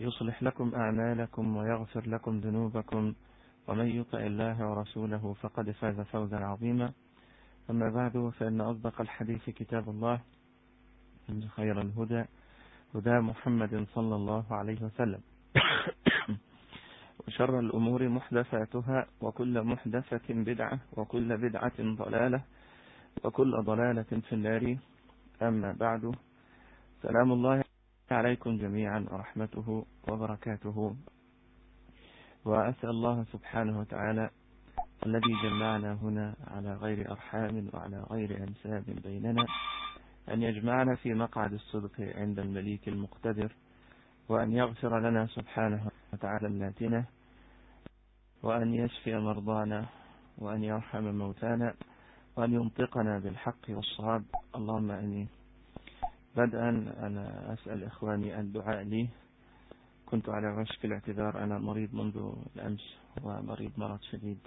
يصلح لكم أعمالكم ويغفر لكم ذنوبكم ومن يطع الله ورسوله فقد فاز فوزا عظيما. أما بعد فإن أصدق الحديث كتاب الله إن خير الهدى هدى محمد صلى الله عليه وسلم. وشر الأمور محدثاتها وكل محدثة بدعة وكل بدعة ضلالة وكل ضلالة في النار. أما بعد سلام الله عليكم جميعا ورحمته وبركاته. وأسأل الله سبحانه وتعالى الذي جمعنا هنا على غير أرحام وعلى غير أنساب بيننا أن يجمعنا في مقعد الصدق عند المليك المقتدر وأن يغفر لنا سبحانه وتعالى الناتنة وأن يشفي مرضانا وأن يرحم موتانا وأن ينطقنا بالحق والصواب. اللهم أمين. بدءا أنا أسأل إخواني الدعاء لي كنت على وشك الاعتذار. أنا مريض منذ الأمس ومريض مرض شديد.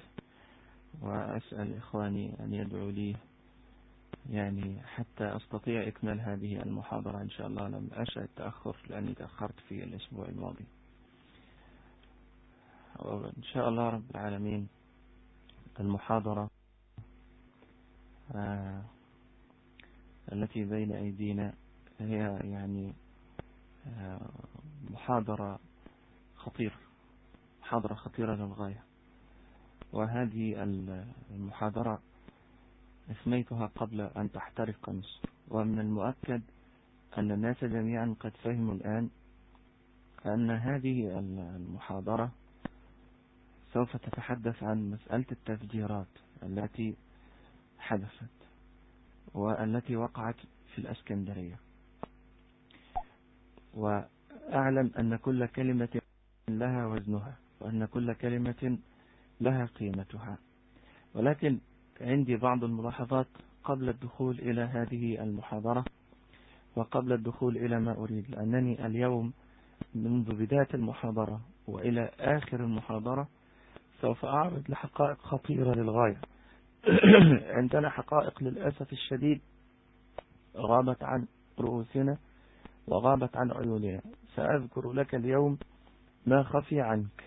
وأسأل إخواني أن يدعوا لي يعني حتى أستطيع إكمال هذه المحاضرة إن شاء الله. لم أشأ التأخر لأني تأخرت في الأسبوع الماضي. وإن شاء الله رب العالمين المحاضرة آه التي بين أيدينا هي يعني آه محاضرة خطيرة محاضرة خطيرة للغاية. وهذه المحاضرة أسميتها قبل أن تحترق مصر. ومن المؤكد أن الناس جميعا قد فهموا الآن أن هذه المحاضرة سوف تتحدث عن مسألة التفجيرات التي حدثت والتي وقعت في الأسكندرية. وأعلم أن كل كلمة لها وزنها وأن كل كلمة لها قيمتها. ولكن عندي بعض الملاحظات قبل الدخول إلى هذه المحاضرة وقبل الدخول إلى ما أريد لأنني اليوم منذ بداية المحاضرة وإلى آخر المحاضرة سوف أعرض لحقائق خطيرة للغاية. عندنا حقائق للأسف الشديد غابت عن رؤوسنا. وغابت عن عيوننا سأذكر لك اليوم ما خفي عنك.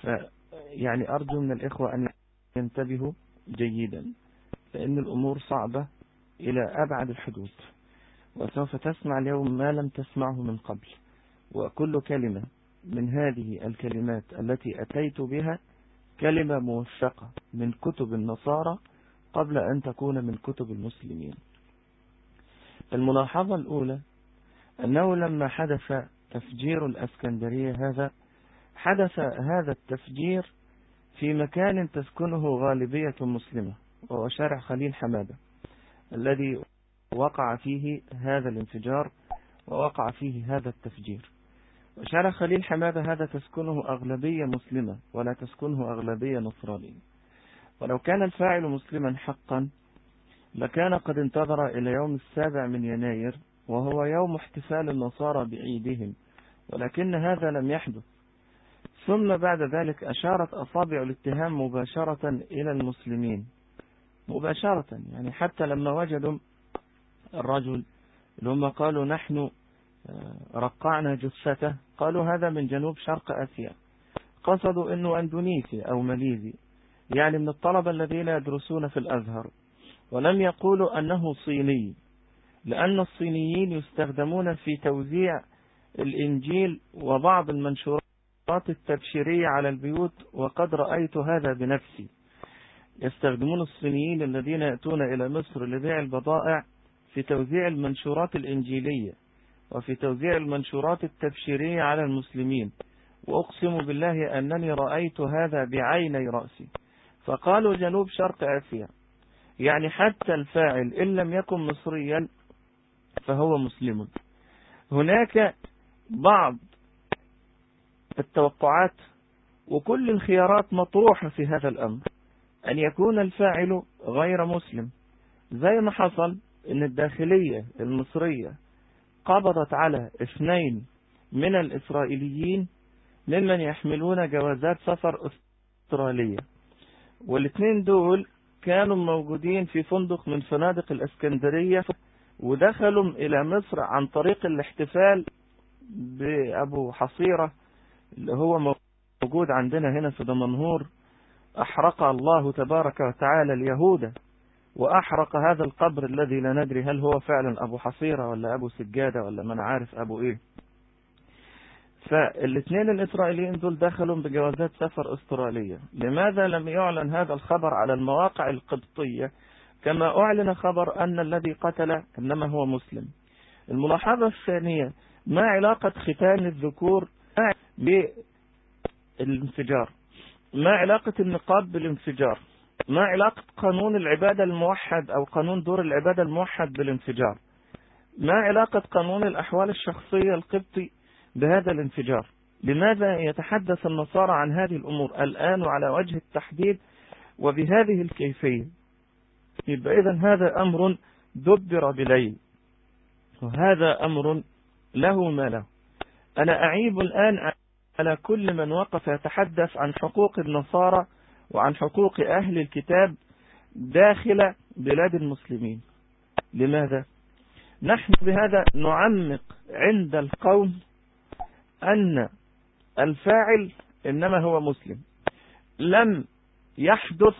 فيعني أرجو من الإخوة أن ينتبهوا جيدا لأن الأمور صعبة إلى أبعد الحدود وسوف تسمع اليوم ما لم تسمعه من قبل. وكل كلمة من هذه الكلمات التي أتيت بها كلمة موثقة من كتب النصارى قبل أن تكون من كتب المسلمين. الملاحظة الأولى أنه لما حدث تفجير الأسكندرية هذا حدث هذا التفجير في مكان تسكنه غالبية مسلمة وهو شارع خليل حمادة الذي وقع فيه هذا الانفجار ووقع فيه هذا التفجير. وشارع خليل حمادة هذا تسكنه أغلبية مسلمة ولا تسكنه أغلبية نصرانية ولو كان الفاعل مسلما حقا لكان قد انتظر إلى يوم السابع من يناير وهو يوم احتفال النصارى بعيدهم ولكن هذا لم يحدث. ثم بعد ذلك أشارت أصابع الاتهام مباشرة إلى المسلمين. مباشرة يعني حتى لما وجدوا الرجل هم قالوا نحن رقعنا جثته قالوا هذا من جنوب شرق آسيا. قصدوا أنه أندونيسي أو ماليزي يعني من الطلبة الذين يدرسون في الأزهر. ولم يقولوا أنه صيني. لأن الصينيين يستخدمون في توزيع الإنجيل وبعض المنشورات التبشيرية على البيوت وقد رأيت هذا بنفسي. يستخدمون الصينيين الذين يأتون إلى مصر لبيع البضائع في توزيع المنشورات الإنجيلية وفي توزيع المنشورات التبشيرية على المسلمين. وأقسم بالله أنني رأيت هذا بعيني رأسي. فقالوا جنوب شرق آسيا. يعني حتى الفاعل إن لم يكن مصريا فهو مسلم. هناك بعض التوقعات وكل الخيارات مطروحة في هذا الأمر أن يكون الفاعل غير مسلم. زي ما حصل أن الداخلية المصرية قبضت على اثنين من الإسرائيليين ممن يحملون جوازات سفر أسترالية. والإثنين دول كانوا موجودين في فندق من فنادق الإسكندرية. ودخلوا إلى مصر عن طريق الاحتفال بأبو حصيرة اللي هو موجود عندنا هنا في دمنهور. أحرق الله تبارك وتعالى اليهود وأحرق هذا القبر الذي لا ندري هل هو فعلا أبو حصيرة ولا أبو سجادة ولا من عارف أبو إيه. فالاثنين الإسرائيليين دول دخلوا بجوازات سفر أسترالية. لماذا لم يعلن هذا الخبر على المواقع القبطية؟ كما أعلن خبر أن الذي قتل إنما هو مسلم. الملاحظة الثانية ما علاقة ختان الذكور بالانفجار؟ ما علاقة النقاب بالانفجار؟ ما علاقة قانون العبادة الموحد أو قانون دور العبادة الموحد بالانفجار؟ ما علاقة قانون الأحوال الشخصية القبطي بهذا الانفجار؟ لماذا يتحدث النصارى عن هذه الأمور الآن وعلى وجه التحديد وبهذه الكيفية؟ يبقى إذا هذا أمر دبر بليل. وهذا أمر له ما له. أنا أعيب الآن على كل من وقف يتحدث عن حقوق النصارى وعن حقوق أهل الكتاب داخل بلاد المسلمين. لماذا؟ نحن بهذا نعمق عند القوم أن الفاعل إنما هو مسلم. لم يحدث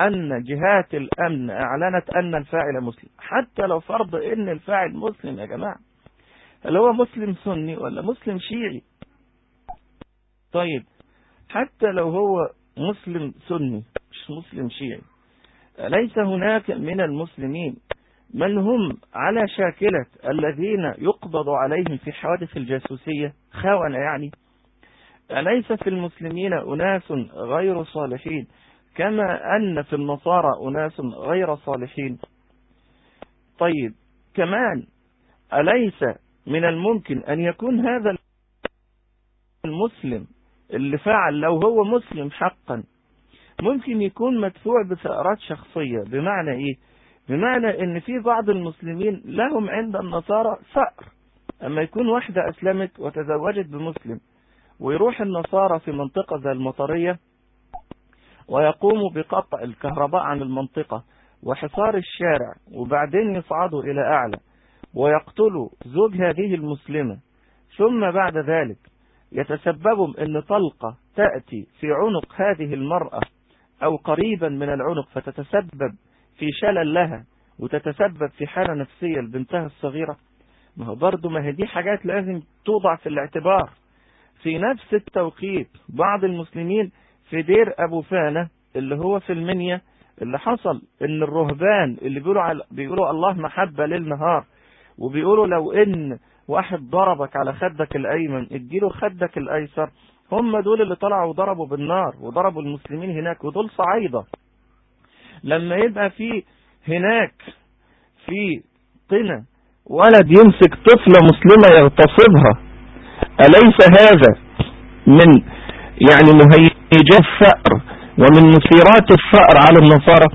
أن جهات الأمن أعلنت أن الفاعل مسلم. حتى لو فرض أن الفاعل مسلم يا جماعة. هل هو مسلم سني ولا مسلم شيعي؟ طيب حتى لو هو مسلم سني مش مسلم شيعي ليس هناك من المسلمين من هم على شاكلة الذين يقبض عليهم في حوادث الجاسوسية؟ خونة يعني. أليس في المسلمين أناس غير صالحين كما أن في النصارى أناس غير صالحين. طيب كمان أليس من الممكن أن يكون هذا المسلم اللي فعل لو هو مسلم حقا ممكن يكون مدفوع بثأرات شخصية؟ بمعنى إيه؟ بمعنى إن في بعض المسلمين لهم عند النصارى ثأر. أما يكون واحدة أسلمت وتزوجت بمسلم ويروح النصارى في منطقة زي المطرية ويقوموا بقطع الكهرباء عن المنطقة وحصار الشارع وبعدين يصعدوا إلى أعلى ويقتلوا زوج هذه المسلمة. ثم بعد ذلك يتسبب إن طلقة تأتي في عنق هذه المرأة أو قريبا من العنق فتتسبب في شلل لها وتتسبب في حالة نفسية لبنتها الصغيرة. ما هو برضه ما هي دي حاجات لازم توضع في الاعتبار. في نفس التوقيت بعض المسلمين في دير أبو فانة اللي هو في المنيا اللي حصل إن الرهبان اللي بيقولوا على بيقولوا الله محبة للنهار وبيقولوا لو إن واحد ضربك على خدك الأيمن اديله خدك الأيسر هم دول اللي طلعوا وضربوا بالنار وضربوا المسلمين هناك ودول صعيدة لما يبقى في هناك في قنا ولد يمسك طفلة مسلمة يغتصبها أليس هذا من يعني مهيجات الثأر ومن مثيرات الثأر على النصارى.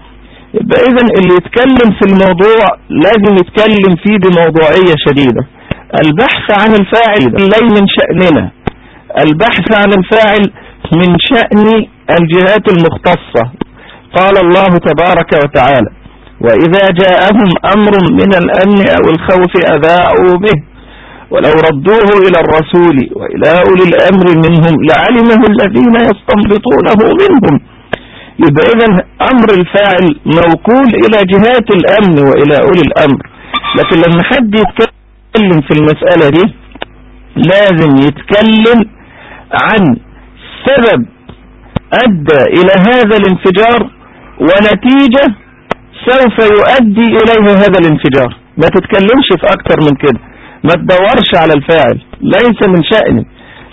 يبقى إذا اللي يتكلم في الموضوع لازم يتكلم فيه بموضوعية شديدة. البحث عن الفاعل لي من شأننا. البحث عن الفاعل من شأن الجهات المختصة. قال الله تبارك وتعالى وإذا جاءهم أمر من الأمن أو الخوف أذاعوا به. ولو ردوه إلى الرسول وإلى أولي الأمر منهم لعلمه الذين يستنبطونه منهم. يبقى إذا أمر الفاعل موكول إلى جهات الأمن وإلى أولي الأمر. لكن لما حد يتكلم في المسألة دي لازم يتكلم عن سبب أدى إلى هذا الانفجار ونتيجة سوف يؤدي إليه هذا الانفجار. ما تتكلمش في أكتر من كده. ما تدورش على الفاعل ليس من شأني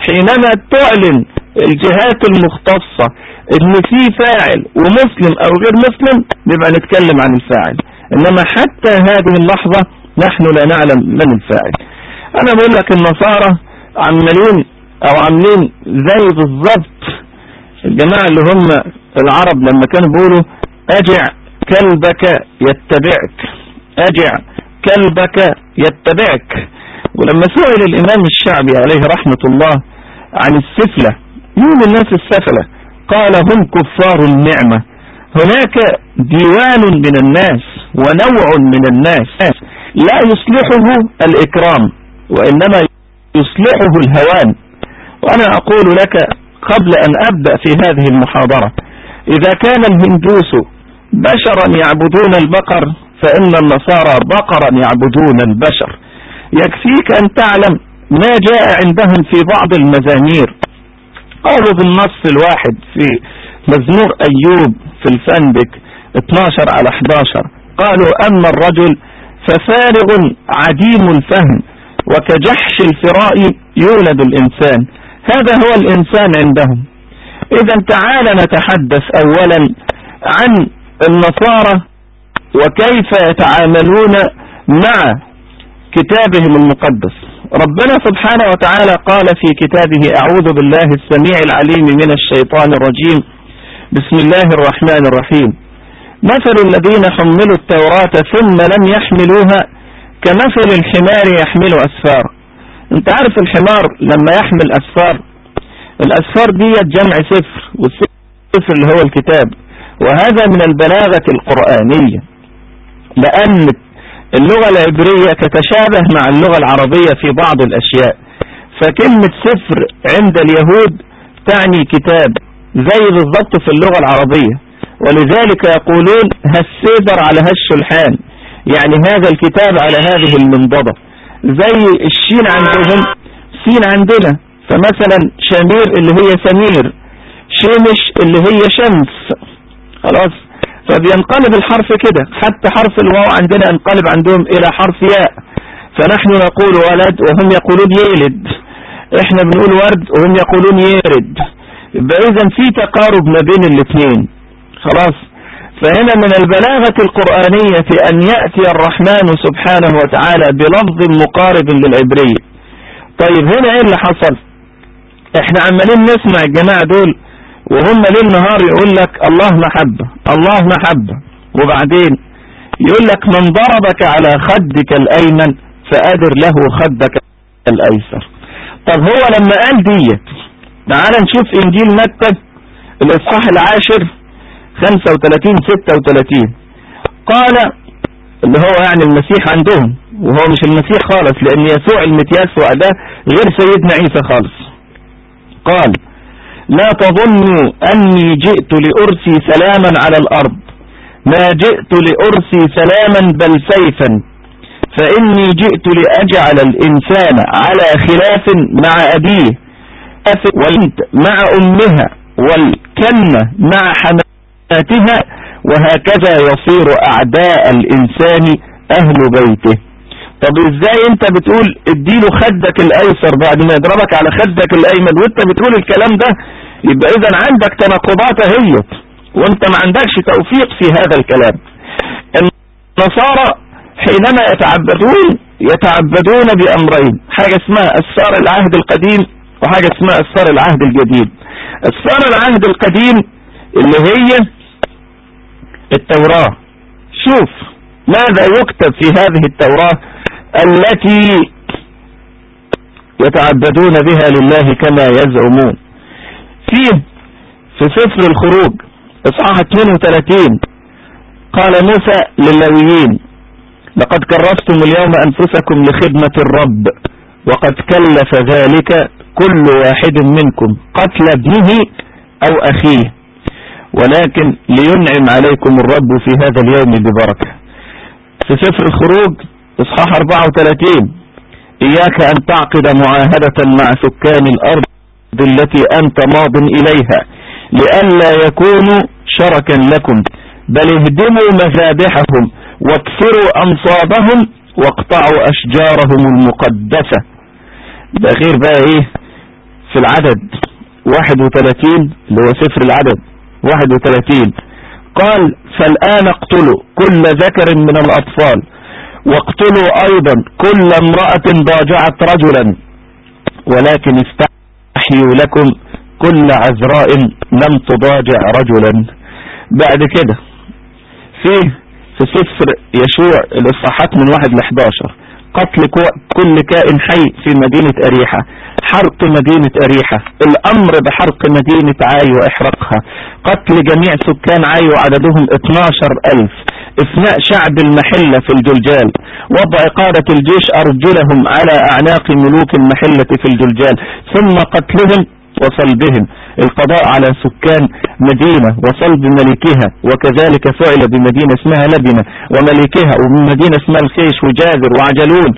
حينما تعلن الجهات المختصة إن في فاعل ومسلم أو غير مسلم نبقى نتكلم عن الفاعل. إنما حتى هذه اللحظة نحن لا نعلم من الفاعل. أنا بقول لك النصارى عمالين أو عاملين زي بالظبط الجماعة اللي هم العرب لما كانوا بيقولوا أجع كلبك يتبعك أجع كلبك يتبعك. ولما سئل الإمام الشعبي عليه رحمة الله عن السفلة مين الناس السفلة؟ قال هم كفار النعمة. هناك ديوان من الناس ونوع من الناس لا يصلحه الإكرام وإنما يصلحه الهوان. وأنا أقول لك قبل أن أبدأ في هذه المحاضرة إذا كان الهندوس بشرا يعبدون البقر فإن النصارى بقرا يعبدون البشر. يكفيك أن تعلم ما جاء عندهم في بعض المزامير. قالوا بالنص الواحد في مزمور أيوب في الفندق 12 على 11 قالوا أما الرجل ففارغ عديم الفهم وكجحش الفراء يولد الإنسان. هذا هو الإنسان عندهم. إذا تعال نتحدث أولا عن النصارى وكيف يتعاملون مع كتابهم المقدس. ربنا سبحانه وتعالى قال في كتابه أعوذ بالله السميع العليم من الشيطان الرجيم. بسم الله الرحمن الرحيم. مثل الذين حملوا التوراة ثم لم يحملوها كمثل الحمار يحمل أسفار. أنت عارف الحمار لما يحمل أسفار؟ الأسفار دي جمع سفر والسفر اللي هو الكتاب. وهذا من البلاغة القرآنية. لأن اللغة العبرية تتشابه مع اللغة العربية في بعض الأشياء. فكلمة سفر عند اليهود تعني كتاب زي بالضبط في اللغة العربية. ولذلك يقولون هالسيدر على هالشلحان يعني هذا الكتاب على هذه المنضبة زي الشين عندهم سين عندنا. فمثلا شمير اللي هي سمير شمش اللي هي شمس. خلاص؟ فبينقلب الحرف كده. حتى حرف الواو عندنا انقلب عندهم إلى حرف ياء. فنحن نقول ولد وهم يقولون يلد. إحنا بنقول ورد وهم يقولون يرد يبقى اذا في تقارب ما بين الاثنين. خلاص؟ فهنا من البلاغة القرآنية أن يأتي الرحمن سبحانه وتعالى بلفظ مقارب للعبرية طيب هنا إيه اللي حصل؟ إحنا عمالين نسمع الجماعة دول وهم ليل نهار يقول لك الله محبة الله محبة وبعدين يقول لك من ضربك على خدك الأيمن فأدر له خدك الأيسر. طب هو لما قال ديت تعال نشوف إنجيل متى الإصحاح العاشر 35 36 قال اللي هو يعني المسيح عندهم وهو مش المسيح خالص لأن يسوع المتياس وأداة غير سيدنا عيسى خالص. قال لا تظنوا أني جئت لأرسي سلاما على الأرض. ما جئت لأرسي سلاما بل سيفا. فإني جئت لأجعل الإنسان على خلاف مع أبيه. والبنت مع أمها والكنة مع حماتها. وهكذا يصير أعداء الإنسان أهل بيته. طب إزاي انت بتقول اديله خدك الايسر بعد ما يضربك على خدك الايمن وانت بتقول الكلام ده؟ يبقى إذا عندك تناقضات هي وانت ما عندكش توفيق في هذا الكلام. النصارى حينما يتعبدون يتعبدون بأمرين. حاجة اسمها اسفار العهد القديم وحاجة اسمها اسفار العهد الجديد. اسفار العهد القديم اللي هي التوراة. شوف ماذا يكتب في هذه التوراة؟ التي يتعبدون بها لله كما يزعمون. فيه في سفر الخروج إصحاح 32 قال موسى للويين لقد كرستم اليوم أنفسكم لخدمة الرب وقد كلف ذلك كل واحد منكم قتل ابنه أو أخيه ولكن لينعم عليكم الرب في هذا اليوم ببركة. في سفر الخروج إصحاح 34 إياك أن تعقد معاهدة مع سكان الأرض التي أنت ماض إليها لئلا يكونوا شركا لكم. بل اهدموا مذابحهم واكسروا أنصابهم واقطعوا أشجارهم المقدسة. ده غير بقى إيه؟ في العدد. 31 اللي هو سفر العدد. 31 قال فالآن اقتلوا كل ذكر من الأطفال. واقتلوا أيضا كل امرأة ضاجعت رجلا ولكن أحيوا لكم كل عذراء لم تضاجع رجلا. بعد كده فيه في سفر يشوع الإصحاحات من واحد لحداشر. قتل كل كائن حي في مدينة أريحة. حرق مدينة أريحة. الأمر بحرق مدينة عاي وإحراقها قتل جميع سكان عاي وعددهم 12 ألف. إفناء شعب المحلة في الجلجال. وضع قادة الجيش أرجلهم على أعناق ملوك المحلة في الجلجال. ثم قتلهم وصلبهم. القضاء على سكان مدينة وصلب ملكها وكذلك فعل بمدينة اسمها لبنة وملكها ومدينة اسمها الخيش وجاذر وعجلون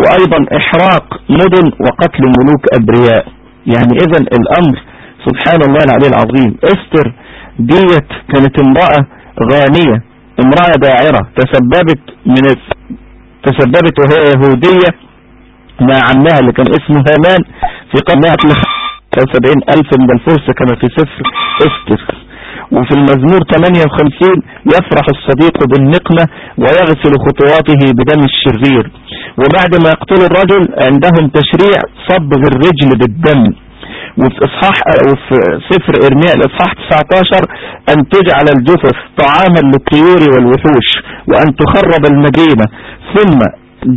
وأيضا إحراق مدن وقتل ملوك أبرياء. يعني إذا الأمر سبحان الله العلي العظيم إستر ديت كانت امرأة غانية امرأة داعرة تسببت من تسببت وهي يهودية مع عمها اللي كان اسمه هامان في قناة وسبعين ألف من الفرس كما في سفر استر وفي المزمور 58 يفرح الصديق بالنقمة ويغسل خطواته بدم الشرير. وبعد ما يقتل الرجل عندهم تشريع صبغ الرجل بالدم. وفي اصحاح وفي سفر ارمياء الإصحاح 19 أن تجعل الجثث طعاما للطيور والوحوش وأن تخرب المدينة. ثم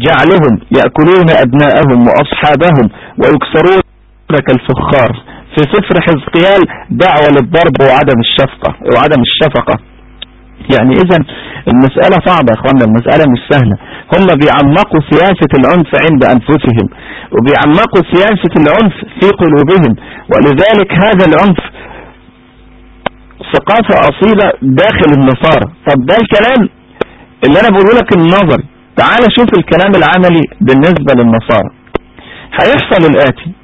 جعلهم يأكلون أبناءهم وأصحابهم ويكسرون كالفخار في سفر حزقيال دعوة للضرب وعدم الشفقة وعدم الشفقة. يعني إذا المسألة صعبة يا اخوانا المسألة مش سهلة. هم بيعمقوا سياسة العنف عند أنفسهم وبيعمقوا سياسة العنف في قلوبهم. ولذلك هذا العنف ثقافة أصيلة داخل النصارى. طب ده الكلام اللي أنا بقوله لك النظر تعال شوف الكلام العملي بالنسبة للنصارى. هيحصل الآتي.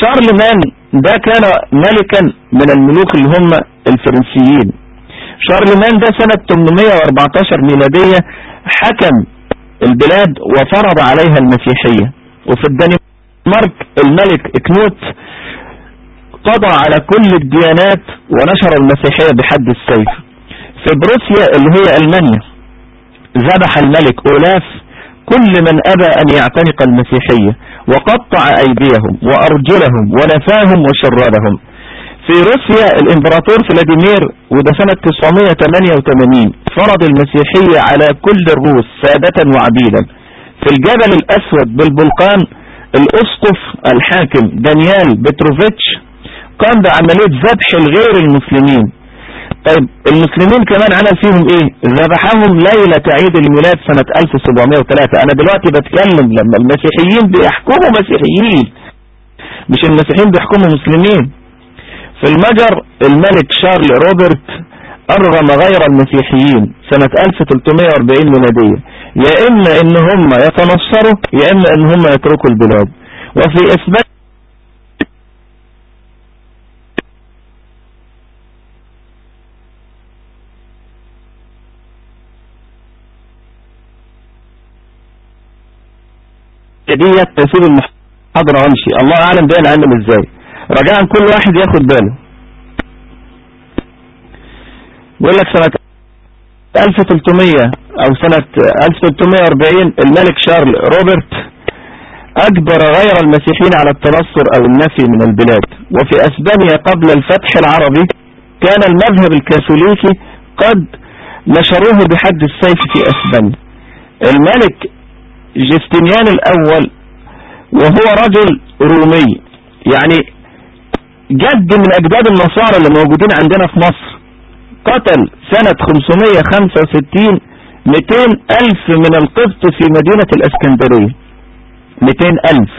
شارلمان ده كان ملكا من الملوك اللي هم الفرنسيين. شارلمان ده سنة 814 ميلادية حكم البلاد وفرض عليها المسيحية. وفي الدنمارك الملك كنوت قضى على كل الديانات ونشر المسيحية بحد السيف. في بروسيا اللي هي ألمانيا ذبح الملك أولاف كل من أبى أن يعتنق المسيحية. وقطع أيديهم وأرجلهم ونفاهم وشردهم في روسيا الإمبراطور فلاديمير وده سنة 988 فرض المسيحية على كل الروس سادة وعبيدا. في الجبل الأسود بالبلقان الأسقف الحاكم دانيال بتروفيتش قام بعملية ذبح الغير المسلمين. طيب المسلمين كمان عمل فيهم إيه؟ ذبحهم ليلة عيد الميلاد سنة 1703 أنا دلوقتي بتكلم لما المسيحيين بيحكموا مسيحيين مش المسيحيين بيحكموا مسلمين. في المجر الملك شارل روبرت أرغم غير المسيحيين سنة 1340 ميلادية. يا إما إن هم يتنصروا يا إما إن هم يتركوا البلاد. وفي إثبات ديت تسيب المحاضرة وامشي. الله أعلم بين عامل إزاي. رجاء كل واحد ياخد باله. بيقول لك سنة 1300 أو سنة 1340 الملك شارل روبرت أجبر غير المسيحيين على التنصر أو النفي من البلاد. وفي أسبانيا قبل الفتح العربي كان المذهب الكاثوليكي قد نشروه بحد السيف في أسبانيا. الملك جستنيان الأول وهو رجل رومي. يعني جد من أجداد النصارى اللي موجودين عندنا في مصر. قتل سنة 565 200 ألف من القبط في مدينة الإسكندرية. 200 ألف.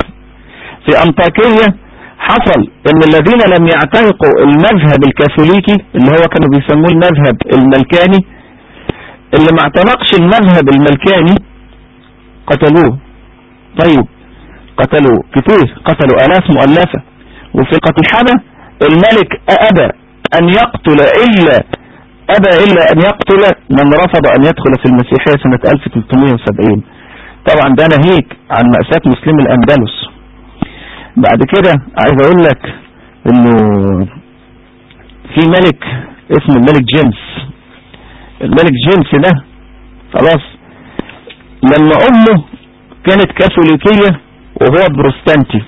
في انطاكية حصل إن الذين لم يعتنقوا المذهب الكاثوليكي اللي هو كانوا بيسموه المذهب الملكاني اللي ما اعتنقش المذهب الملكاني قتلوه. طيب قتلوا كتير. قتلوا آلاف مؤلفة. وفي قتلحمة الملك أبى أن يقتل إلا أبى إلا أن يقتل من رفض أن يدخل في المسيحية سنة 1370 طبعا ده ناهيك عن مأساة مسلم الأندلس. بعد كده عايز أقول لك إنه في ملك اسمه الملك جيمس. الملك جيمس ده خلاص لما أمه كانت كاثوليكية وهو بروستانتي.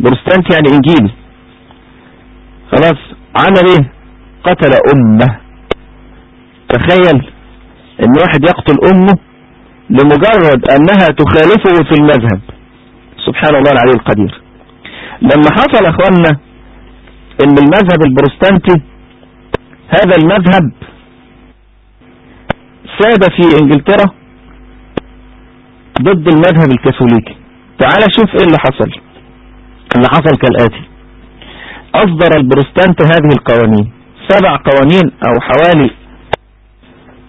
بروستانت يعني إنجيلي. خلاص عمل إيه؟ قتل أمه. تخيل إن واحد يقتل أمه لمجرد أنها تخالفه في المذهب. سبحان الله العلي القدير. لما حصل اخواننا إن المذهب البروستانتي هذا المذهب ساد في إنجلترا ضد المذهب الكاثوليكي. تعال شوف إيه اللي حصل. اللي حصل كالآتي. أصدر البروستانت هذه القوانين. سبع قوانين أو حوالي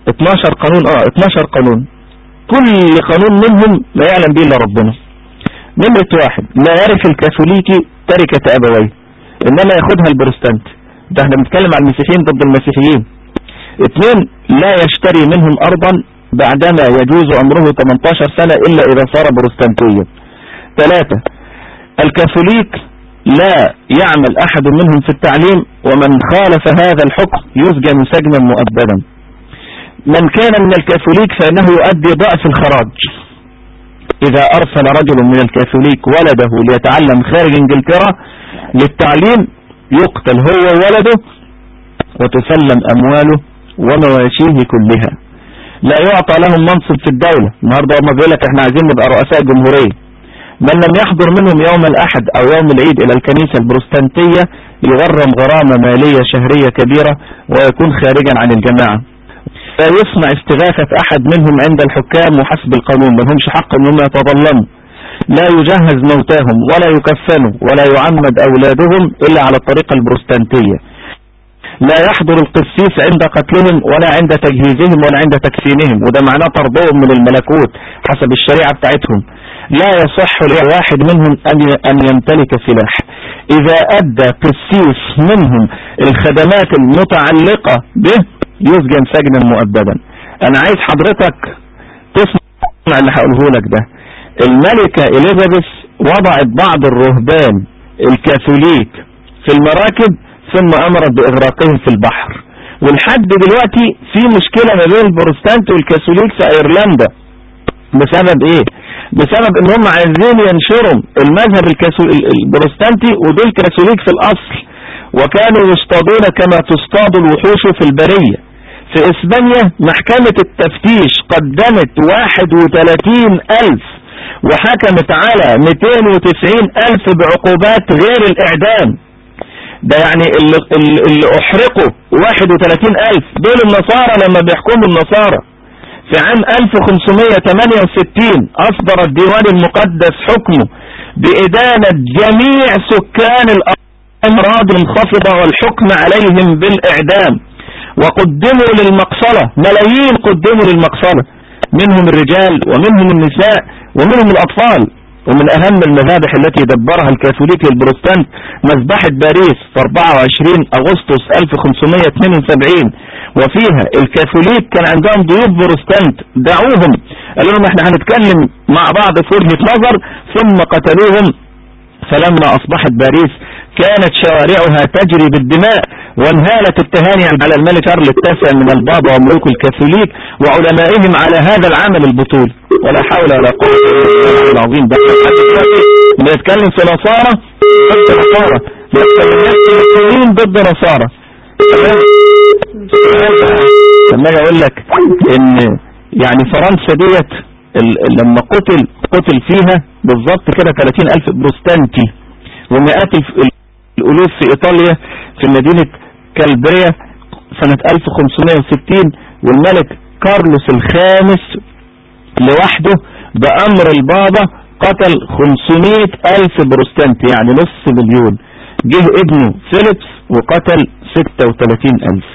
12 قانون. آه 12 قانون. كل قانون منهم لا يعلم به إلا ربنا. نمرة واحد. لا يرث الكاثوليكي تركة أبويه. إنما ياخدها البروستانت. ده إحنا بنتكلم عن المسيحيين ضد المسيحيين. اثنين لا يشتري منهم ارضا بعدما يجوز عمره 18 سنة إلا إذا صار بروستانتيا ثلاثة الكاثوليك لا يعمل أحد منهم في التعليم ومن خالف هذا الحكم يسجن سجنا مؤبدا. من كان من الكاثوليك فإنه يؤدي ضعف الخراج. إذا أرسل رجل من الكاثوليك ولده ليتعلم خارج إنجلترا للتعليم يقتل هو وولده وتسلم أمواله ومواشيه كلها. لا يعطى لهم منصب في الدولة. النهاردة ما بيقول لك إحنا عايزين نبقى رؤساء جمهورية. من لم يحضر منهم يوم الأحد أو يوم العيد إلى الكنيسة البروستانتية يغرم غرامة مالية شهرية كبيرة ويكون خارجا عن الجماعة. فيصنع استغاثة أحد منهم عند الحكام وحسب القانون. ما لهمش حق انهم يتظلموا. لا يجهز موتاهم ولا يكفنوا ولا يعمد أولادهم إلا على الطريقة البروستانتية. لا يحضر القسيس عند قتلهم ولا عند تجهيزهم ولا عند تكفينهم. وده معناه طردهم من الملكوت حسب الشريعة بتاعتهم. لا يصح لواحد منهم أن يمتلك سلاح. إذا أدى قسيس منهم الخدمات المتعلقة به يسجن سجنا مؤبدا أنا عايز حضرتك تسمع اللي هقوله لك ده. الملكة إليزابيث وضعت بعض الرهبان الكاثوليك في المراكب ثم أمرت بإغراقهم في البحر. ولحد دلوقتي في مشكلة ما بين البروستانت والكاثوليك في أيرلندا. بسبب إيه؟ بسبب إن هم عايزين ينشروا المذهب البروستانتي ودول كاثوليك في الأصل. وكانوا يصطادون كما تصطاد الوحوش في البرية. في إسبانيا محكمة التفتيش قدمت 31 ألف وحكمت على 290 ألف بعقوبات غير الإعدام. ده يعني اللي, اللي احرقوا 31 ألف. دول النصارى لما بيحكموا النصارى. في عام 1568 أصدر الديوان المقدس حكمه بإدانة جميع سكان الأمراض المنخفضة والحكم عليهم بالإعدام. وقدموا للمقصلة ملايين قدموا للمقصلة منهم الرجال ومنهم النساء ومنهم الأطفال. ومن أهم المذابح التي دبرها الكاثوليك البروتستانت مذبحة باريس في 24 أغسطس 1572 وفيها الكاثوليك كان عندهم ضيوف بروتستانت دعوهم قالوا لهم إحنا هنتكلم مع بعض في وجهة نظر ثم قتلوهم فلما أصبحت باريس كانت شوارعها تجري بالدماء وانهالت التهاني على الملك شارل التاسع من البابا وملوك الكاثوليك وعلمائهم على هذا العمل البطول. ولا حول ولا قوة بالله العظيم. ده بنتكلم في نصارى ضد نصارى. بنتكلم ضد نصارى. لما أجي أقول لك إن يعني فرنسا ديت لما قتل قتل فيها بالظبط كده 30 ألف بروستانتي ومئات الألوف في إيطاليا في مدينة كالبريا سنة 1560 والملك كارلوس الخامس لوحده بأمر البابا قتل 500 ألف بروستانت يعني نص مليون. جه ابنه فيليبس وقتل 36 ألف.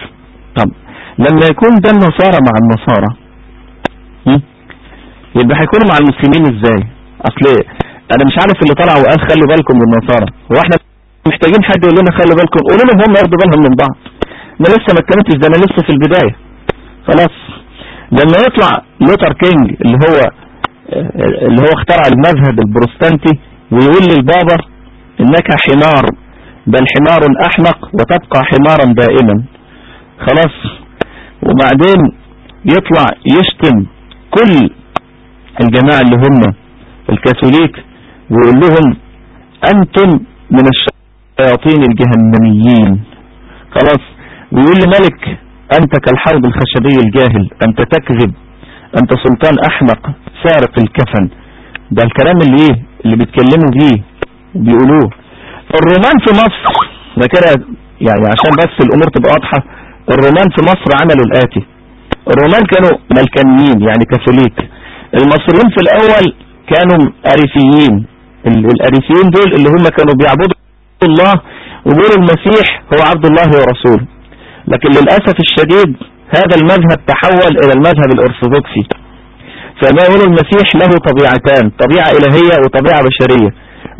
طب لما يكون ده النصارى مع النصارى يبقى هيكونوا مع المسلمين إزاي؟ أصل أنا مش عارف اللي طلع وقال خلوا بالكم من النصارى. وإحنا محتاجين حد يقول لنا خلوا بالكم قولوا لهم هم ياخدوا بالهم من بعض. ما لسه ما اتكلمتش ده أنا لسه في البداية. خلاص. لما يطلع لوتر كينج اللي هو اللي هو اخترع المذهب البروستانتي ويقول للبابا إنك حمار بل حمار أحمق وتبقى حمارا دائما. خلاص. وبعدين يطلع يشتم كل الجماعة اللي هم الكاثوليك ويقول لهم أنتم من الشياطين الجهنميين. خلاص. ويقول لملك أنت كالحرب الخشبي الجاهل أنت تكذب أنت سلطان أحمق سارق الكفن. ده الكلام اللي إيه؟ اللي بيتكلموا بيه بيقولوه الرومان في مصر ده كده يعني عشان بس الأمور تبقى واضحة الرومان في مصر عملوا الآتي. الرومان كانوا ملكانيين يعني كاثوليك. المصريين في الأول كانوا أريفيين. الأريفيين دول اللي هم كانوا بيعبدوا الله وبيقولوا المسيح هو عبد الله ورسوله لكن للأسف الشديد هذا المذهب تحول إلى المذهب الأرثوذكسي. فما يقولوا المسيح له طبيعتان طبيعة إلهية وطبيعة بشرية.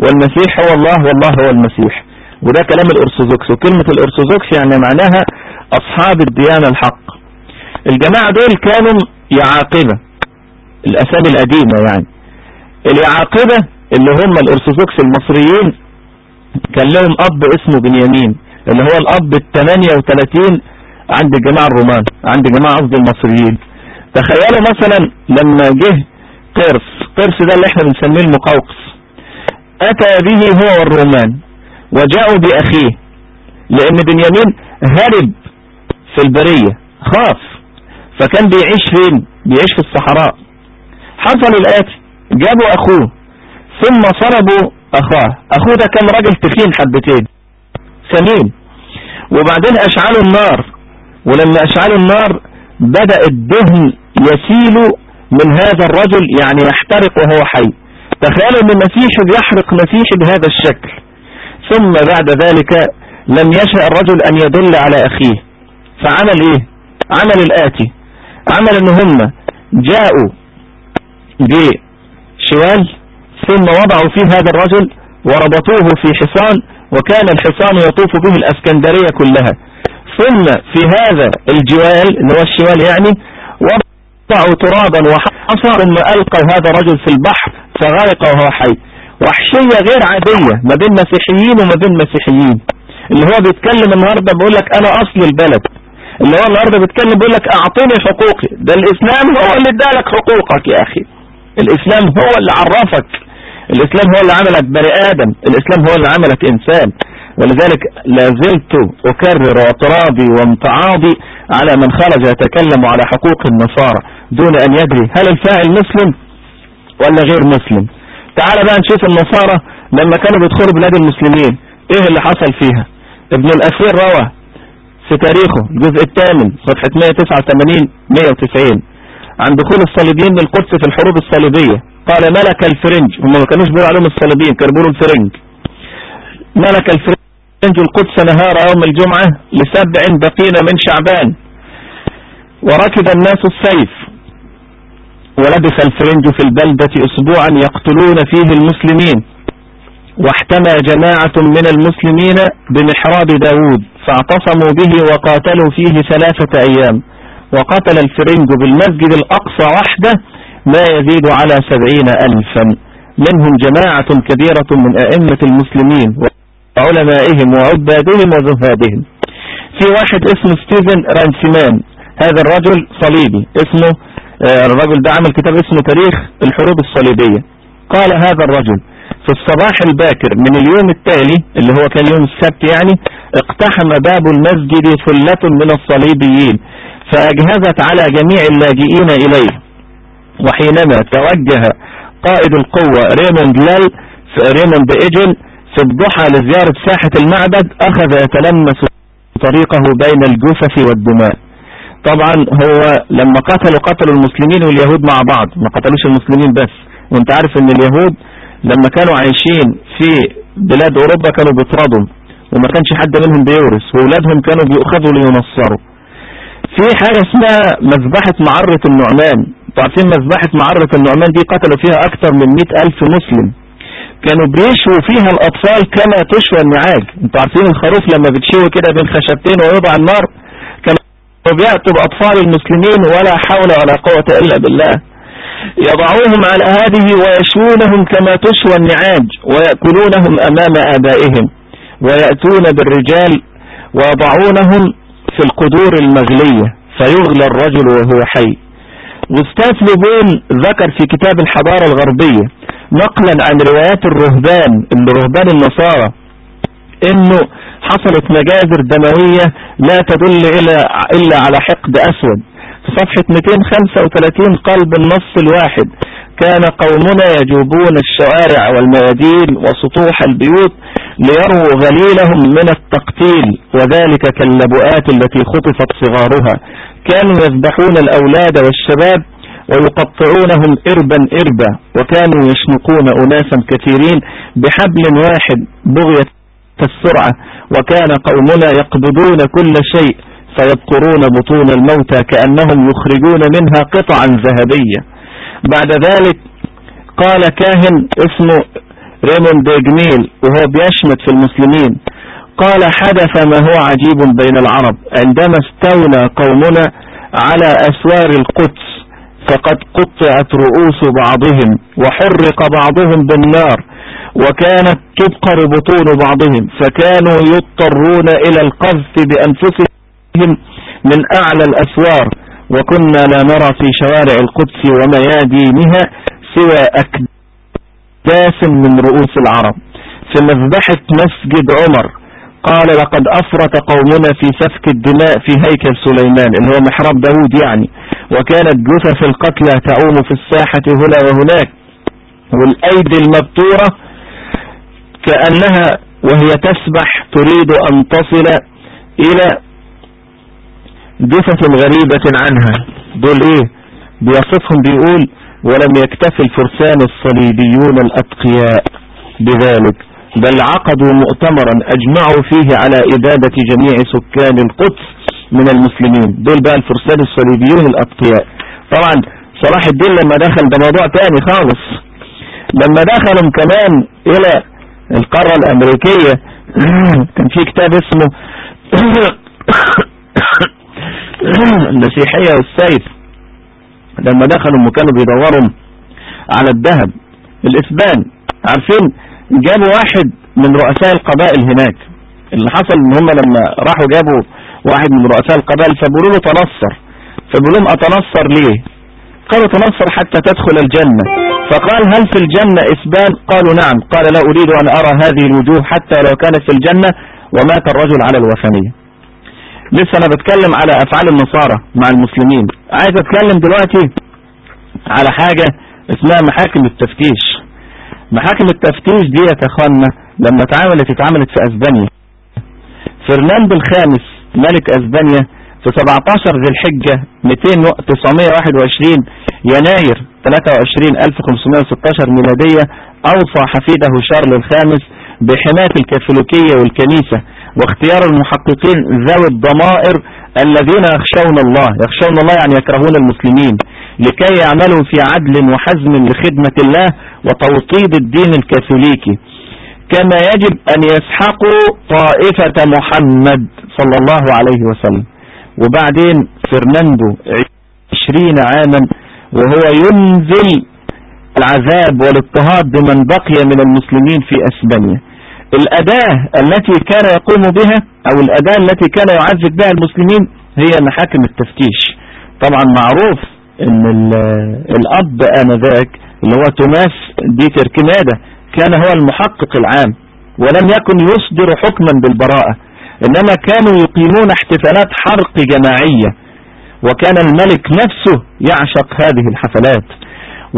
والمسيح هو الله والله هو المسيح. وده كلام الأرثوذكس. وكلمة الأرثوذكس يعني معناها أصحاب الديانة الحق. الجماعة دول كانوا يعاقبة. الأسامي القديمة يعني. اليعاقبة اللي هم الأرثوذكس المصريين كان لهم أب اسمه بنيامين اللي هو الأب ال 38 عند الجماعة الرومان عند جماعة قصد المصريين. تخيلوا مثلا لما جه قرص قرص ده اللي إحنا بنسميه المقوقس أتى به هو والرومان وجاءوا بأخيه لأن بنيامين هرب في البرية خاف فكان بيعيش فين؟ بيعيش في الصحراء. حصل الاتي جابوا أخوه ثم صربوا اخاه أخوه ده كان راجل تخين حبتين سمين. وبعدين اشعلوا النار ولما اشعلوا النار بدأ الدهن يسيل من هذا الرجل يعني يحترق وهو حي. تخيلوا إن المسيح بيحرق مسيح بهذا الشكل. ثم بعد ذلك لم يشاء الرجل أن يدل على أخيه. فعمل إيه؟ عمل الآتي. عمل إن هم جاءوا بشوال ثم وضعوا فيه هذا الرجل وربطوه في حصان وكان الحصان يطوف به الأسكندرية كلها. ثم في هذا الجوال اللي هو الشوال يعني وضعوا ترابا وحصى ثم ألقوا هذا الرجل في البحر فغرق وهو حي. وحشية غير عادية ما بين مسيحيين وما بين مسيحيين. اللي هو بيتكلم النهاردة بيقول لك أنا أصل البلد. اللي هو النهاردة بيتكلم بيقول لك أعطيني حقوقي. ده الإسلام هو اللي ادالك حقوقك يا أخي. الإسلام هو اللي عرفك. الإسلام هو اللي عملك بني آدم الإسلام هو اللي عملك إنسان. ولذلك لازلت أكرر اعتراضي وامتعاضي على من خرج يتكلم على حقوق النصارى دون أن يدري هل الفاعل مسلم ولا غير مسلم. تعال بقى نشوف النصارى لما كانوا بيدخلوا بلاد المسلمين إيه اللي حصل فيها؟ ابن الأثير روى في تاريخه الجزء الثامن صفحة 189 190 عن دخول الصليبيين للقدس في الحروب الصليبية. قال ملك الفرنج؟ هم ما كانوش بيقولوا عليهم الصليبيين كانوا بيقولوا الفرنج. ملك الفرنج؟ القدس نهار يوم الجمعة لسبع بقين من شعبان. وركب الناس السيف. ولبث الفرنج في البلدة اسبوعا يقتلون فيه المسلمين. واحتمى جماعة من المسلمين بمحراب داود فاعتصموا به وقاتلوا فيه ثلاثة أيام. وقتل الفرنج بالمسجد الأقصى وحده ما يزيد على سبعين الفا. منهم جماعة كبيرة من أئمة المسلمين وعلمائهم وعبادهم وزهادهم. في واحد اسمه ستيفن رانسيمان. هذا الرجل صليبي. اسمه الرجل ده عمل كتاب اسمه تاريخ الحروب الصليبية. قال هذا الرجل في الصباح الباكر من اليوم التالي اللي هو كان يوم السبت يعني اقتحم باب المسجد ثلة من الصليبيين. فأجهزت على جميع اللاجئين إليه. وحينما توجه قائد القوة ريموند لال ريموند إيجل في الضحى لزيارة ساحة المعبد أخذ يتلمس طريقه بين الجثث والدماء. طبعا هو لما قتلوا قتلوا المسلمين واليهود مع بعض ما قتلوش المسلمين بس. وأنت عارف إن اليهود لما كانوا عايشين في بلاد أوروبا كانوا بيطردوا وما كانش حد منهم بيورث وأولادهم كانوا بيؤخذوا لينصروا. في حاجة اسمها مذبحة معرة النعمان. عارفين مذبحة معرة النعمان دي قتلوا فيها أكتر من مئة ألف مسلم. كانوا بيشوا فيها الأطفال كما تشوى النعاج. أنتوا عارفين الخروف لما بتشوي كده بين خشبتين ويوضع النار؟ كانوا بيأتوا باطفال المسلمين ولا حول ولا قوة إلا بالله. يضعوهم على هذه ويشوونهم كما تشوى النعاج. ويأكلونهم أمام آبائهم. ويأتون بالرجال ويضعونهم في القدور المغلية فيغلى الرجل وهو حي. وستاف لوبون ذكر في كتاب الحضارة الغربية نقلا عن روايات الرهبان اللي رهبان النصارى إنه حصلت مجازر دموية لا تدل إلا على حقد أسود. في صفحة 235 قلب النص الواحد. كان قومنا يجوبون الشوارع والميادين وسطوح البيوت ليروا غليلهم من التقتيل وذلك كاللبؤات التي خطفت صغارها. كانوا يذبحون الأولاد والشباب ويقطعونهم إربا إربا وكانوا يشنقون أناسا كثيرين بحبل واحد بغية السرعة. وكان قومنا يقبضون كل شيء فيبقرون بطون الموتى كأنهم يخرجون منها قطعا ذهبية. بعد ذلك قال كاهن اسمه ريمون ديجميل وهو بيشمت في المسلمين. قال حدث ما هو عجيب بين العرب. عندما استولى قومنا على أسوار القدس فقد قطعت رؤوس بعضهم وحرق بعضهم بالنار وكانت تبقر بطون بعضهم فكانوا يضطرون إلى القذف بأنفسهم من أعلى الأسوار. وكنا لا نرى في شوارع القدس وميادينها سوى أكداس من رؤوس العرب. في مذبحة مسجد عمر قال لقد أفرط قومنا في سفك الدماء في هيكل سليمان اللي هو محراب داود يعني. وكانت جثث القتلى تعوم في الساحة هنا وهناك. والأيدي المبتورة كأنها وهي تسبح تريد أن تصل إلى جثث غريبة عنها. دول إيه؟ بيصفهم بيقول ولم يكتفي الفرسان الصليبيون الأتقياء بذلك بل عقدوا مؤتمرا أجمعوا فيه على إبادة جميع سكان القدس من المسلمين. دول بقى الفرسان الصليبيون الأتقياء. طبعا صلاح الدين لما دخل ده موضوع تاني خالص. لما دخلوا كمان إلى القارة الأمريكية كان في كتاب اسمه المسيحية والسيف. لما دخلوا كانوا بيدوروا على الذهب الإسبان. عارفين؟ جابوا واحد من رؤساء القبائل هناك. اللي حصل إن هم لما راحوا جابوا واحد من رؤساء القبائل فبيقولوا له تنصر. فبيقولوا لهم أتنصر ليه؟ قالوا تنصر حتى تدخل الجنة. فقال هل في الجنة إسبان؟ قالوا نعم. قال لا أريد أن أرى هذه الوجوه حتى لو كانت في الجنة ومات الرجل على الوثنية. لسه أنا بتكلم على أفعال النصارى مع المسلمين. عايز أتكلم دلوقتي على حاجة اسمها محاكم التفتيش. محاكم التفتيش دي يا اخوانا لما اتعملت اتعملت في اسبانيا. فرناندو الخامس ملك اسبانيا في 17 ذي الحجة 921 يناير 23 1516 ميلادية أوصى حفيده شارل الخامس بحماية الكاثوليكية والكنيسة. واختيار المحققين ذوي الضمائر الذين يخشون الله. يخشون الله يعني يكرهون المسلمين. لكي يعملوا في عدل وحزم لخدمة الله وتوطيد الدين الكاثوليكي. كما يجب أن يسحقوا طائفة محمد صلى الله عليه وسلم. وبعدين فرناندو عشرين عاما وهو ينزل العذاب والاضطهاد بمن بقي من المسلمين في أسبانيا. الأداة التي كان يقوم بها أو الأداة التي كان يعذب بها المسلمين هي محاكم التفتيش. طبعا معروف إن الأب آنذاك اللي هو توماس ديتر كنادة كان هو المحقق العام ولم يكن يصدر حكما بالبراءة إنما كانوا يقيمون احتفالات حرق جماعية وكان الملك نفسه يعشق هذه الحفلات.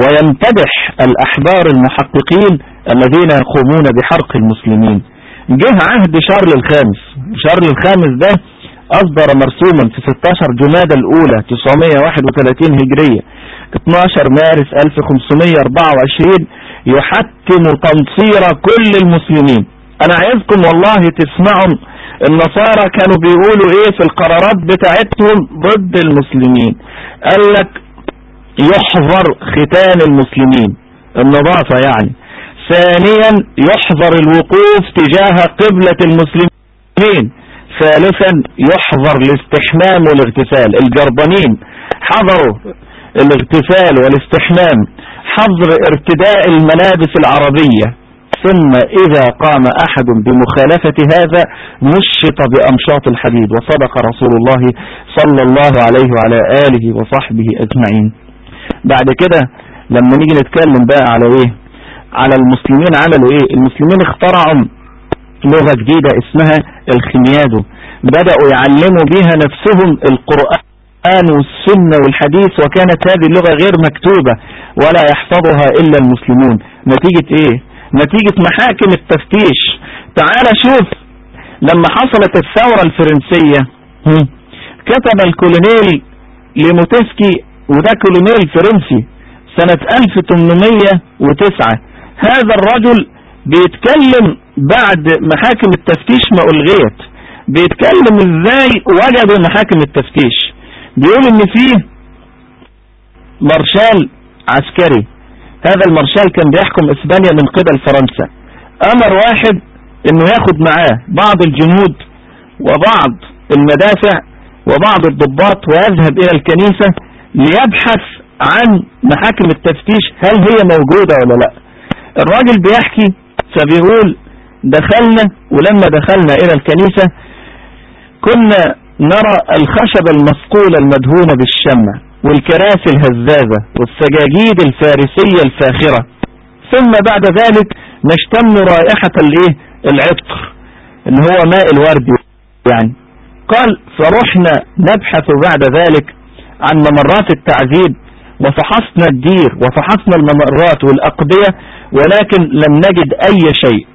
ويمتدح الأحبار المحققين الذين يقومون بحرق المسلمين. جه عهد شارل الخامس. شارل الخامس ده أصدر مرسوما في 16 جمادى الأولى 931 هجرية. 12 مارس 1524 يحتم تنصير كل المسلمين. أنا عايزكم والله تسمعوا النصارى كانوا بيقولوا إيه في القرارات بتاعتهم ضد المسلمين. قال لك يحظر ختان المسلمين. النظافة يعني. ثانيا يحظر الوقوف تجاه قبلة المسلمين. ثالثا يحظر الاستحمام والاغتسال. الجربانين حظروا الاغتسال والاستحمام. حظر ارتداء الملابس العربية. ثم إذا قام أحد بمخالفة هذا نشط بأمشاط الحديد وصدق رسول الله صلى الله عليه وعلى آله وصحبه أجمعين. بعد كده لما نيجي نتكلم بقى على إيه؟ على المسلمين عملوا إيه؟ المسلمين اخترعوا لغة جديدة اسمها الخميادو بدأوا يعلموا بها نفسهم القرآن والسنة والحديث وكانت هذه اللغة غير مكتوبة ولا يحفظها إلا المسلمون. نتيجة إيه؟ نتيجة محاكم التفتيش. تعال شوف لما حصلت الثورة الفرنسية كتب الكولونيل لموتسكي وده كولونيل فرنسي سنة 1809 هذا الرجل بيتكلم بعد محاكم التفتيش ما ألغيت. بيتكلم إزاي وجدوا محاكم التفتيش. بيقول إن فيه مارشال عسكري. هذا المارشال كان بيحكم إسبانيا من قبل فرنسا. أمر واحد إنه ياخد معاه بعض الجنود وبعض المدافع وبعض الضباط ويذهب إلى الكنيسة ليبحث عن محاكم التفتيش هل هي موجودة ولا لا. الراجل بيحكي فبيقول دخلنا ولما دخلنا إلى الكنيسة كنا نرى الخشب المصقول المدهون بالشمع والكراسي الهزازة والسجاجيد الفارسية الفاخرة. ثم بعد ذلك نشتم رائحة الإيه؟ العطر اللي هو ماء الورد يعني. قال فرحنا نبحث بعد ذلك عن ممرات التعذيب وفحصنا الدير وفحصنا الممرات والأقبية ولكن لم نجد أي شيء.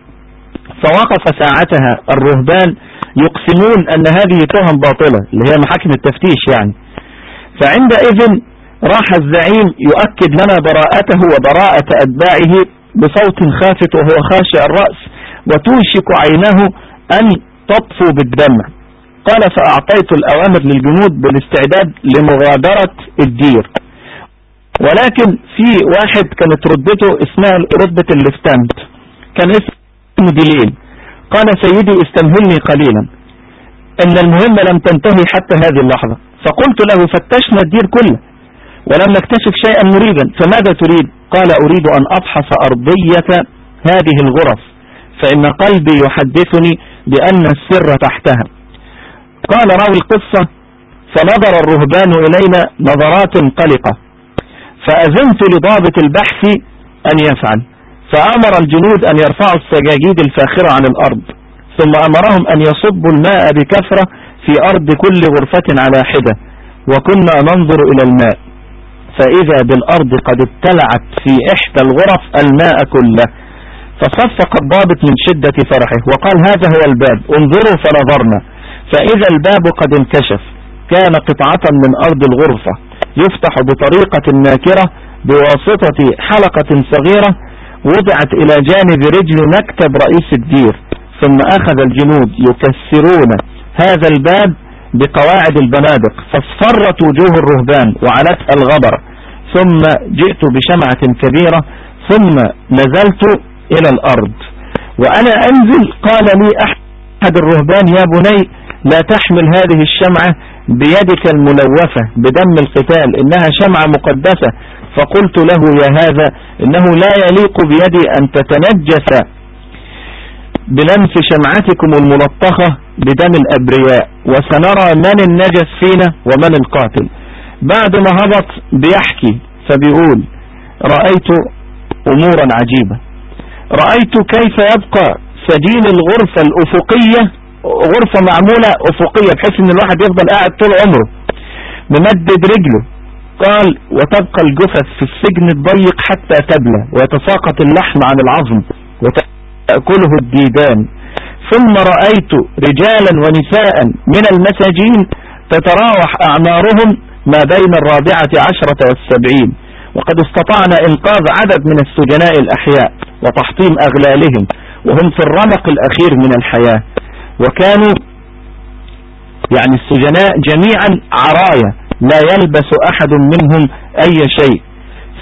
فوقف ساعتها الرهبان يقسمون أن هذه تهم باطلة اللي هي محاكم التفتيش يعني. فعندئذ راح الزعيم يؤكد لنا براءته وبراءة أتباعه بصوت خافت وهو خاشع الرأس وتوشك عينه أن تطفو بالدمع قال فأعطيت الأوامر للجنود بالاستعداد لمغادرة الدير. ولكن في واحد كانت رتبته اسمها رتبة الليفتانت كان اسمه ديلين قال سيدي استمهلني قليلا. إن المهمة لم تنتهي حتى هذه اللحظة. فقلت له فتشنا الدير كله. ولم نكتشف شيئا مريبا فماذا تريد؟ قال أريد أن افحص أرضية هذه الغرف. فإن قلبي يحدثني بأن السر تحتها. قال راوي القصة. فنظر الرهبان إلينا نظرات قلقة. فأذنت لضابط البحث أن يفعل. فأمر الجنود أن يرفعوا السجاجيد الفاخرة عن الأرض. ثم أمرهم أن يصبوا الماء بكثرة في أرض كل غرفة على حدة. وكنا ننظر إلى الماء. فإذا بالأرض قد ابتلعت في إحدى الغرف الماء كله. فصفق الضابط من شدة فرحه وقال هذا هو الباب. انظروا فنظرنا. فإذا الباب قد انكشف كان قطعة من أرض الغرفة. يفتح بطريقة ناكرة بواسطة حلقة صغيرة وضعت إلى جانب رجل مكتب رئيس الدير ثم أخذ الجنود يكسرون هذا الباب بقواعد البنادق فاصفرت وجوه الرهبان وعلتها الغبر ثم جئت بشمعة كبيرة ثم نزلت إلى الأرض. وأنا أنزل قال لي أحد الرهبان يا بني لا تحمل هذه الشمعة بيدك الملوثة بدم القتال إنها شمعة مقدسة. فقلت له يا هذا إنه لا يليق بيدي أن تتنجس بلمس شمعتكم الملطخة بدم الأبرياء. وسنرى من النجس فينا ومن القاتل. بعد ما هبط بيحكي فبيقول رأيت أمورا عجيبة. رأيت كيف يبقى سجين الغرفة الأفقية غرفة معمولة أفقية بحيث إن الواحد يفضل قاعد طول عمره. ممدد رجله. قال وتبقى الجثث في السجن الضيق حتى تبلى ويتساقط اللحم عن العظم وتأكله الديدان. ثم رأيت رجالا ونساء من المساجين تتراوح أعمارهم ما بين الرابعة عشرة والسبعين. وقد استطعنا إنقاذ عدد من السجناء الأحياء وتحطيم أغلالهم وهم في الرمق الأخير من الحياة. وكانوا يعني السجناء جميعا عرايا لا يلبس أحد منهم أي شيء.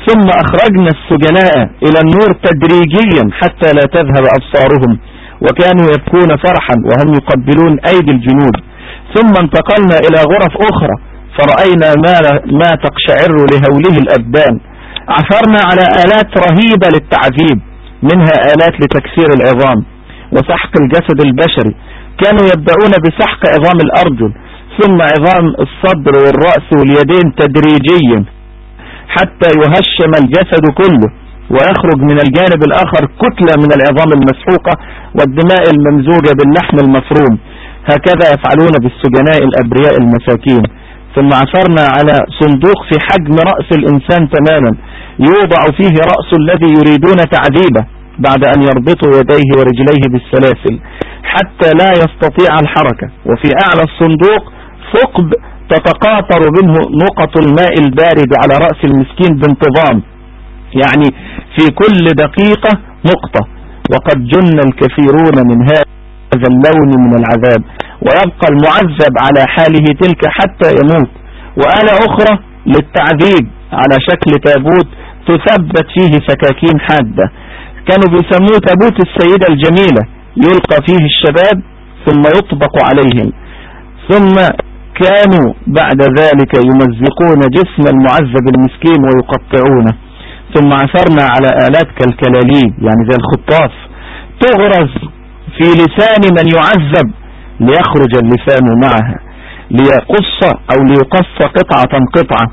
ثم أخرجنا السجناء إلى النور تدريجيا حتى لا تذهب أبصارهم وكانوا يبكون فرحا وهم يقبلون أيدي الجنود. ثم انتقلنا إلى غرف أخرى فرأينا ما, ما تقشعر لهوله الأبدان. عثرنا على آلات رهيبة للتعذيب منها آلات لتكسير العظام وسحق الجسد البشري. كانوا يبدأون بسحق عظام الأرجل ثم عظام الصدر والرأس واليدين تدريجيا حتى يهشم الجسد كله ويخرج من الجانب الآخر كتلة من العظام المسحوقة والدماء الممزوجة باللحم المفروم. هكذا يفعلون بالسجناء الأبرياء المساكين. ثم عثرنا على صندوق في حجم رأس الإنسان تماما يوضع فيه رأس الذي يريدون تعذيبه. بعد أن يربطوا يديه ورجليه بالسلاسل حتى لا يستطيع الحركة. وفي أعلى الصندوق ثقب تتقاطر منه نقط الماء البارد على رأس المسكين بانتظام. يعني في كل دقيقة نقطة. وقد جن الكثيرون من هذا اللون من العذاب. ويبقى المعذب على حاله تلك حتى يموت. وآلة أخرى للتعذيب على شكل تابوت تثبت فيه سكاكين حادة. كانوا بيسموه تابوت السيدة الجميلة يلقى فيه الشباب ثم يطبق عليهم. ثم كانوا بعد ذلك يمزقون جسم المعذب المسكين ويقطعونه. ثم عثرنا على آلات كالكلاليب يعني زي الخطاف. تغرز في لسان من يعذب ليخرج اللسان معها ليقص أو ليقص قطعة قطعة.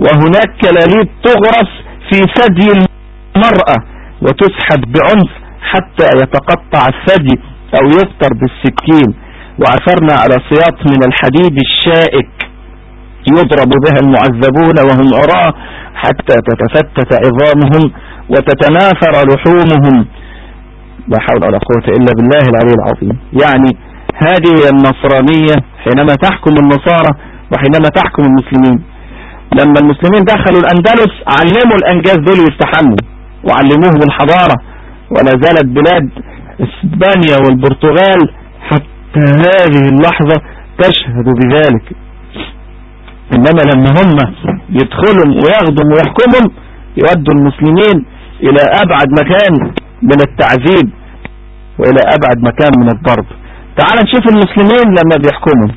وهناك كلاليب تغرس في ثدي المرأة وتسحب بعنف حتى يتقطع الثدي أو يفطر بالسكين. وعثرنا على سياط من الحديد الشائك يضرب بها المعذبون وهم عراة حتى تتفتت عظامهم وتتناثر لحومهم. لا حول ولا قوة إلا بالله العلي العظيم. يعني هذه النصرانية حينما تحكم النصارى وحينما تحكم المسلمين. لما المسلمين دخلوا الأندلس علموا الأنجاز دول يستحموا وعلموهم الحضارة ولا زالت بلاد إسبانيا والبرتغال حتى هذه اللحظة تشهد بذلك. إنما لما هم يدخلوا وياخدوا ويحكمهم يودوا المسلمين إلى أبعد مكان من التعذيب وإلى أبعد مكان من الضرب. تعال نشوف المسلمين لما بيحكموا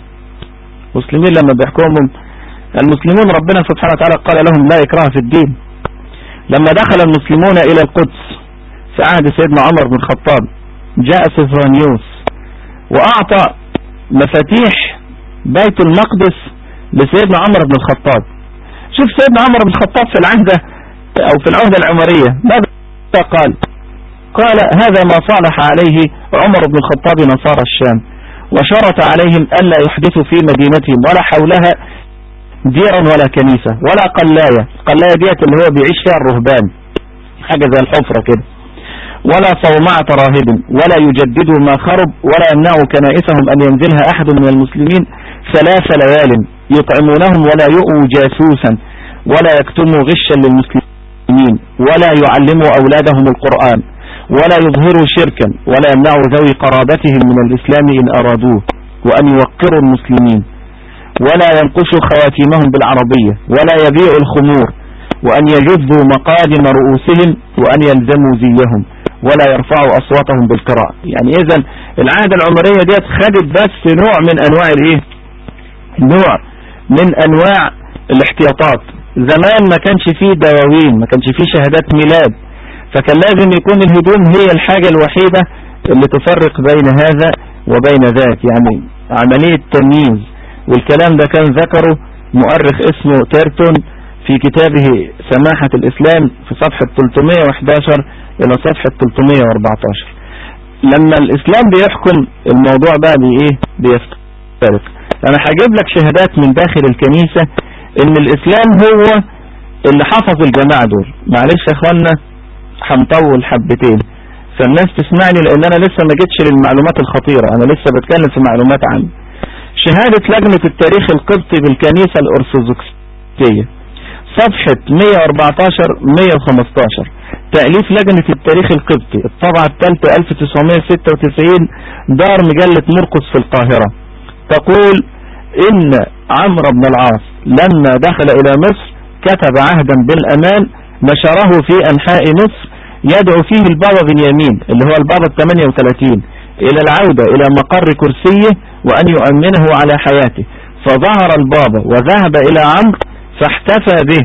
المسلمين لما بيحكموا المسلمون ربنا سبحانه وتعالى قال لهم لا إكراه في الدين. لما دخل المسلمون إلى القدس في عهد سيدنا عمر بن الخطاب جاء سفرانيوس وأعطى مفاتيح بيت المقدس لسيدنا عمر بن الخطاب. شوف سيدنا عمر بن الخطاب في العهدة أو في العهدة العمرية ماذا قال؟ قال هذا ما صالح عليه عمر بن الخطاب نصارى الشام وشرط عليهم ألا يحدثوا في مدينتهم ولا حولها ديرا ولا كنيسة ولا قلاية. قلاية ديت اللي هو بيعيش فيها الرهبان. حاجة زي الحفرة كده. ولا صومعة راهب ولا يجددوا ما خرب ولا يمنعوا كنائسهم أن ينزلها أحد من المسلمين ثلاث ليال يطعمونهم ولا يؤوا جاسوسا ولا يكتموا غشا للمسلمين ولا يعلموا أولادهم القرآن ولا يظهروا شركا ولا يمنعوا ذوي قرابتهم من الإسلام إن أرادوه وأن يوقروا المسلمين. ولا ينقشوا خواتيمهم بالعربية ولا يبيعوا الخمور وأن يجذوا مقادم رؤوسهم وأن يلزموا زيهم ولا يرفعوا أصواتهم بالقراءة. يعني إذا العهد العمرية ديت خدت بس نوع من أنواع الإيه؟ نوع من أنواع الاحتياطات. زمان ما كانش فيه دواوين ما كانش فيه شهادات ميلاد فكان لازم يكون الهدوم هي الحاجة الوحيدة اللي تفرق بين هذا وبين ذاك. يعني عملية تمييز. والكلام ده كان ذكره مؤرخ اسمه تيرتون في كتابه سماحة الإسلام في صفحة 311 إلى صفحة 314 لما الإسلام بيحكم الموضوع بقى بإيه؟ بيفترق. أنا هجيب لك شهادات من داخل الكنيسة إن الإسلام هو اللي حفظ الجماعة دول. معلش يا إخوانا هنطول حبتين. فالناس تسمعني لأن أنا لسه ما جيتش للمعلومات الخطيرة. أنا لسه بتكلم في معلومات عامة. شهادة لجنة التاريخ القبطي بالكنيسة الأرثوذكسية. صفحة 114 115 تأليف لجنة التاريخ القبطي. الطبعة الثالثة 1996 دار مجلة مرقس في القاهرة. تقول إن عمرو بن العاص لما دخل إلى مصر كتب عهدا بالأمان نشره في أنحاء مصر يدعو فيه البابا بنيامين اللي هو البابا 38 إلى العودة إلى مقر كرسيه وأن يؤمنه على حياته. فظهر البابا وذهب إلى عمرو فاحتفى به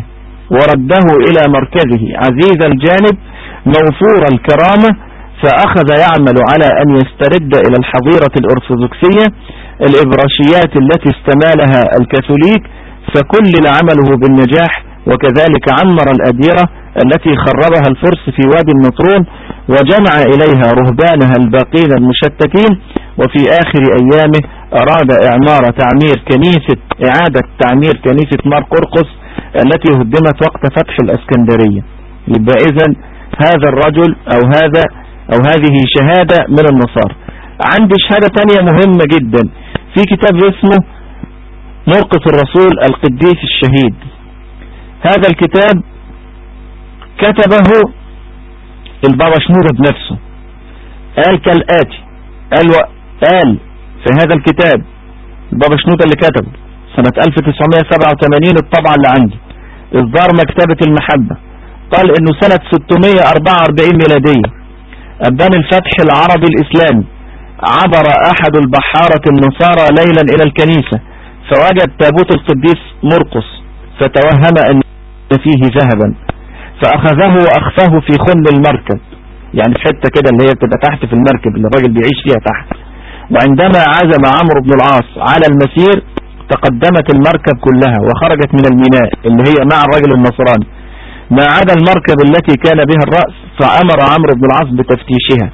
ورده إلى مركزه. عزيز الجانب موفور الكرامة فأخذ يعمل على أن يسترد إلى الحظيرة الأرثوذكسية الإبراشيات التي استمالها الكاثوليك فكل عمله بالنجاح وكذلك عمر الأديرة التي خربها الفرس في وادي النطرون وجمع إليها رهبانها الباقين المشتتين وفي آخر أيامه أراد إعمار تعمير كنيسة إعادة تعمير كنيسة مار قرقس التي هدمت وقت فتح الأسكندرية. يبقى إذا هذا الرجل أو هذا أو هذه شهادة من النصارى. عندي شهادة تانية مهمة جدا. في كتاب اسمه مرقس الرسول القديس الشهيد. هذا الكتاب كتبه البابا شنورة بنفسه قال كالآتي قال. قال في هذا الكتاب البابا شنودة اللي كتبه سنة 1987 الطبعة اللي عندي إصدار مكتبة المحبة. قال إنه سنة 644 ميلادية. أبان الفتح العربي الإسلامي عبر أحد البحارة النصارى ليلا إلى الكنيسة. فوجد تابوت القديس مرقس فتوهم أن فيه ذهبا. فأخذه وأخفاه في خن المركب. يعني حتة كده اللي هي بتبقى تحت في المركب اللي الراجل بيعيش فيها تحت. وعندما عزم عمرو بن العاص على المسير تقدمت المركب كلها وخرجت من الميناء اللي هي مع الرجل النصراني. ما عدا المركب التي كان بها الرأس فأمر عمرو بن العاص بتفتيشها.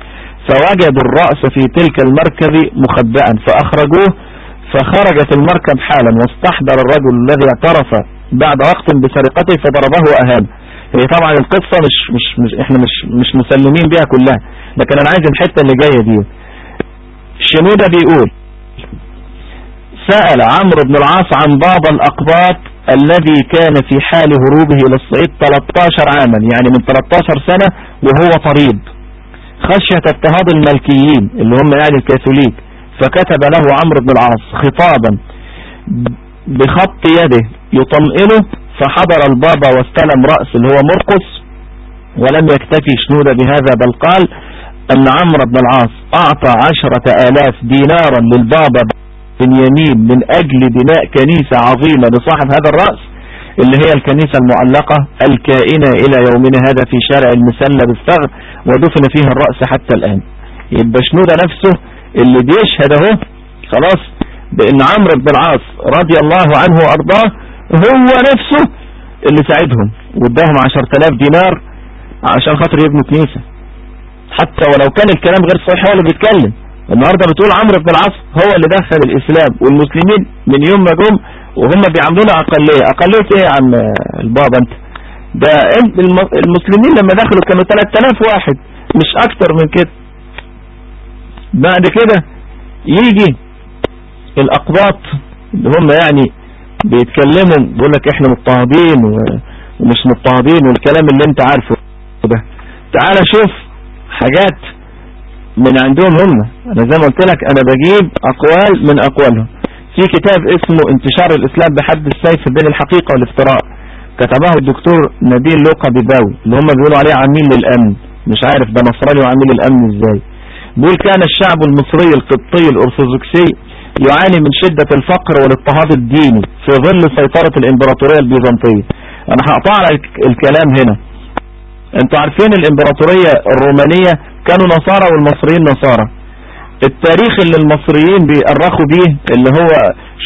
فوجدوا الرأس في تلك المركب مخبئا فأخرجوه فخرجت المركب حالا. واستحضر الرجل الذي اعترف بعد وقت بسرقته فضربه وأهانه هي طبعا القصة مش, مش, مش إحنا مش, مش مسلمين بها كلها. لكن أنا عايز الحتة اللي جاية دي. شنودة بيقول سأل عمرو بن العاص عن بابا الأقباط الذي كان في حال هروبه إلى الصعيد 13 عاما يعني من 13 سنة وهو طريد. خشية اضطهاد الملكيين اللي هم يعني الكاثوليك فكتب له عمرو بن العاص خطابا بخط يده يطمئنه فحضر البابا واستلم رأس اللي هو مرقس ولم يكتفي شنودة بهذا بل قال أن عمرو بن العاص أعطى عشرة آلاف دينارا للبابا بنيامين من أجل بناء كنيسة عظيمة لصاحب هذا الرأس اللي هي الكنيسة المعلقة الكائنة إلى يومنا هذا في شارع المسلة بالثغر ودفن فيها الرأس حتى الآن. يبقى نفسه اللي بيشهد اهو خلاص بأن عمرو بن العاص رضي الله عنه وأرضاه هو نفسه اللي ساعدهم واداهم 10000 دينار عشان خاطر يبنوا كنيسة. حتى ولو كان الكلام غير صحيح هو اللي بيتكلم. النهاردة بتقول عمرو بن العاص هو اللي دخل الإسلام والمسلمين من يوم ما جم وهم بيعاملونا أقلية. أقلية إيه عم البابا أنت؟ ده المسلمين لما دخلوا كانوا 3000 واحد مش أكتر من كده. بعد كده يجي الأقباط اللي هم يعني بيتكلموا بيقول لك إحنا مضطهدين ومش مضطهدين والكلام اللي أنت عارفه ده. تعال شوف حاجات من عندهم هم. أنا زي ما قلت لك أنا بجيب أقوال من أقوالهم. في كتاب اسمه انتشار الإسلام بحد السيف بين الحقيقة والافتراء. كتبه الدكتور نبيل لوقا بيباوي اللي هم بيقولوا عليه عميل للأمن. مش عارف ده نصراني وعميل للامن إزاي. بيقول كان الشعب المصري القبطي الأرثوذكسي يعاني من شدة الفقر والاضطهاد الديني في ظل سيطرة الإمبراطورية البيزنطية. أنا هقطع لك الكلام هنا. أنتوا عارفين الامبراطورية الرومانية كانوا نصارى والمصريين نصارى. التاريخ اللي المصريين بيأرخوا بيه اللي هو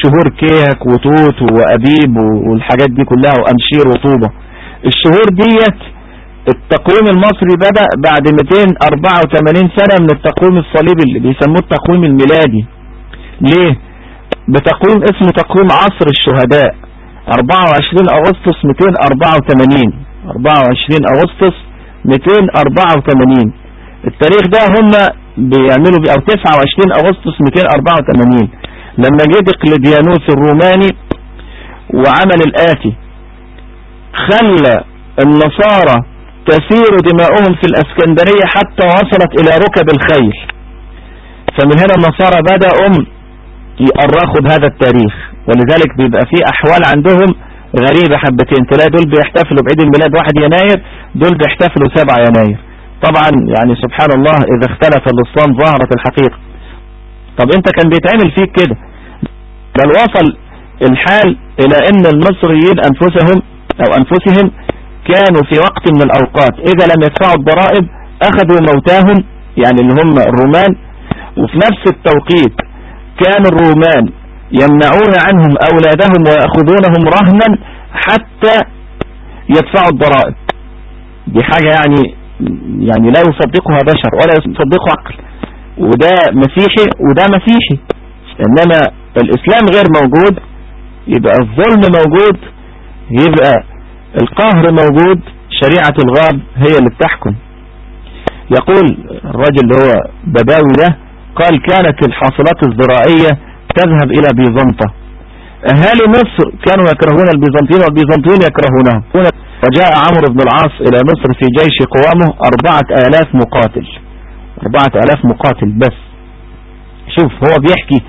شهور كيهك وتوت وأبيب والحاجات دي كلها وأمشير وطوبة. الشهور ديت التقويم المصري بدأ بعد 284 سنة من التقويم الصليبي اللي بيسموه التقويم الميلادي. ليه؟ بتقويم اسمه تقويم عصر الشهداء. 24 أغسطس 284 24 أغسطس 284 التاريخ ده هم بيعملوا بيه أو 29 أغسطس 284 لما جه دقلديانوس الروماني وعمل الآتي خلى النصارى تسير دماؤهم في الإسكندرية حتى وصلت إلى ركب الخيل. فمن هنا النصارى بدأوا يأرخوا بهذا التاريخ ولذلك بيبقى في أحوال عندهم غريبة حبتين تلاقي دول بيحتفلوا بعيد الميلاد 1 يناير دول بيحتفلوا 7 يناير. طبعا يعني سبحان الله إذا اختلف اللصان ظهرت الحقيقة. طب أنت كان بيتعمل فيك كده. بل وصل الحال إلى إن المصريين أنفسهم أو أنفسهم كانوا في وقت من الأوقات إذا لم يدفعوا الضرائب أخذوا موتاهم يعني اللي هم الرومان. وفي نفس التوقيت كان الرومان يمنعون عنهم أولادهم ويأخذونهم رهنا حتى يدفعوا الضرائب. دي حاجة يعني يعني لا يصدقها بشر ولا يصدقها عقل. وده مسيحي وده مسيحي. إنما الإسلام غير موجود يبقى الظلم موجود يبقى القهر موجود شريعة الغاب هي اللي بتحكم. يقول الرجل اللي هو بباوي ده قال كانت الحاصلات الزراعية تذهب إلى بيزنطة. أهالي مصر كانوا يكرهون البيزنطيين والبيزنطيين يكرهونهم وجاء عمرو بن العاص إلى مصر في جيش قوامه أربعة آلاف مقاتل. أربعة آلاف مقاتل بس. شوف هو بيحكي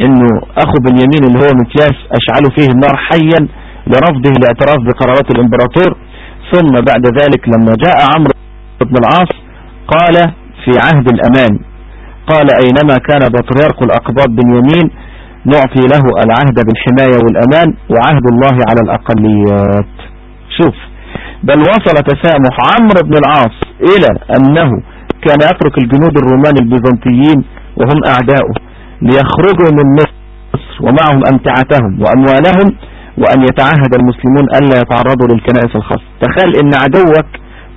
إنه أخو بنيامين اللي هو مكياس اشعلوا فيه النار حيا لرفضه الاعتراف بقرارات الإمبراطور. ثم بعد ذلك لما جاء عمرو بن العاص قال في عهد الأمان قال أينما كان بطريرك الأقباط بنيامين نعطي له العهد بالحماية والأمان وعهد الله على الأقليات. شوف بل وصل تسامح عمرو بن العاص إلى أنه كان يترك الجنود الرومان البيزنطيين وهم اعداؤه ليخرجوا من مصر ومعهم أمتعتهم وأموالهم وأن يتعهد المسلمون ألا يتعرضوا للكنائس الخاصة. تخيل إن عدوك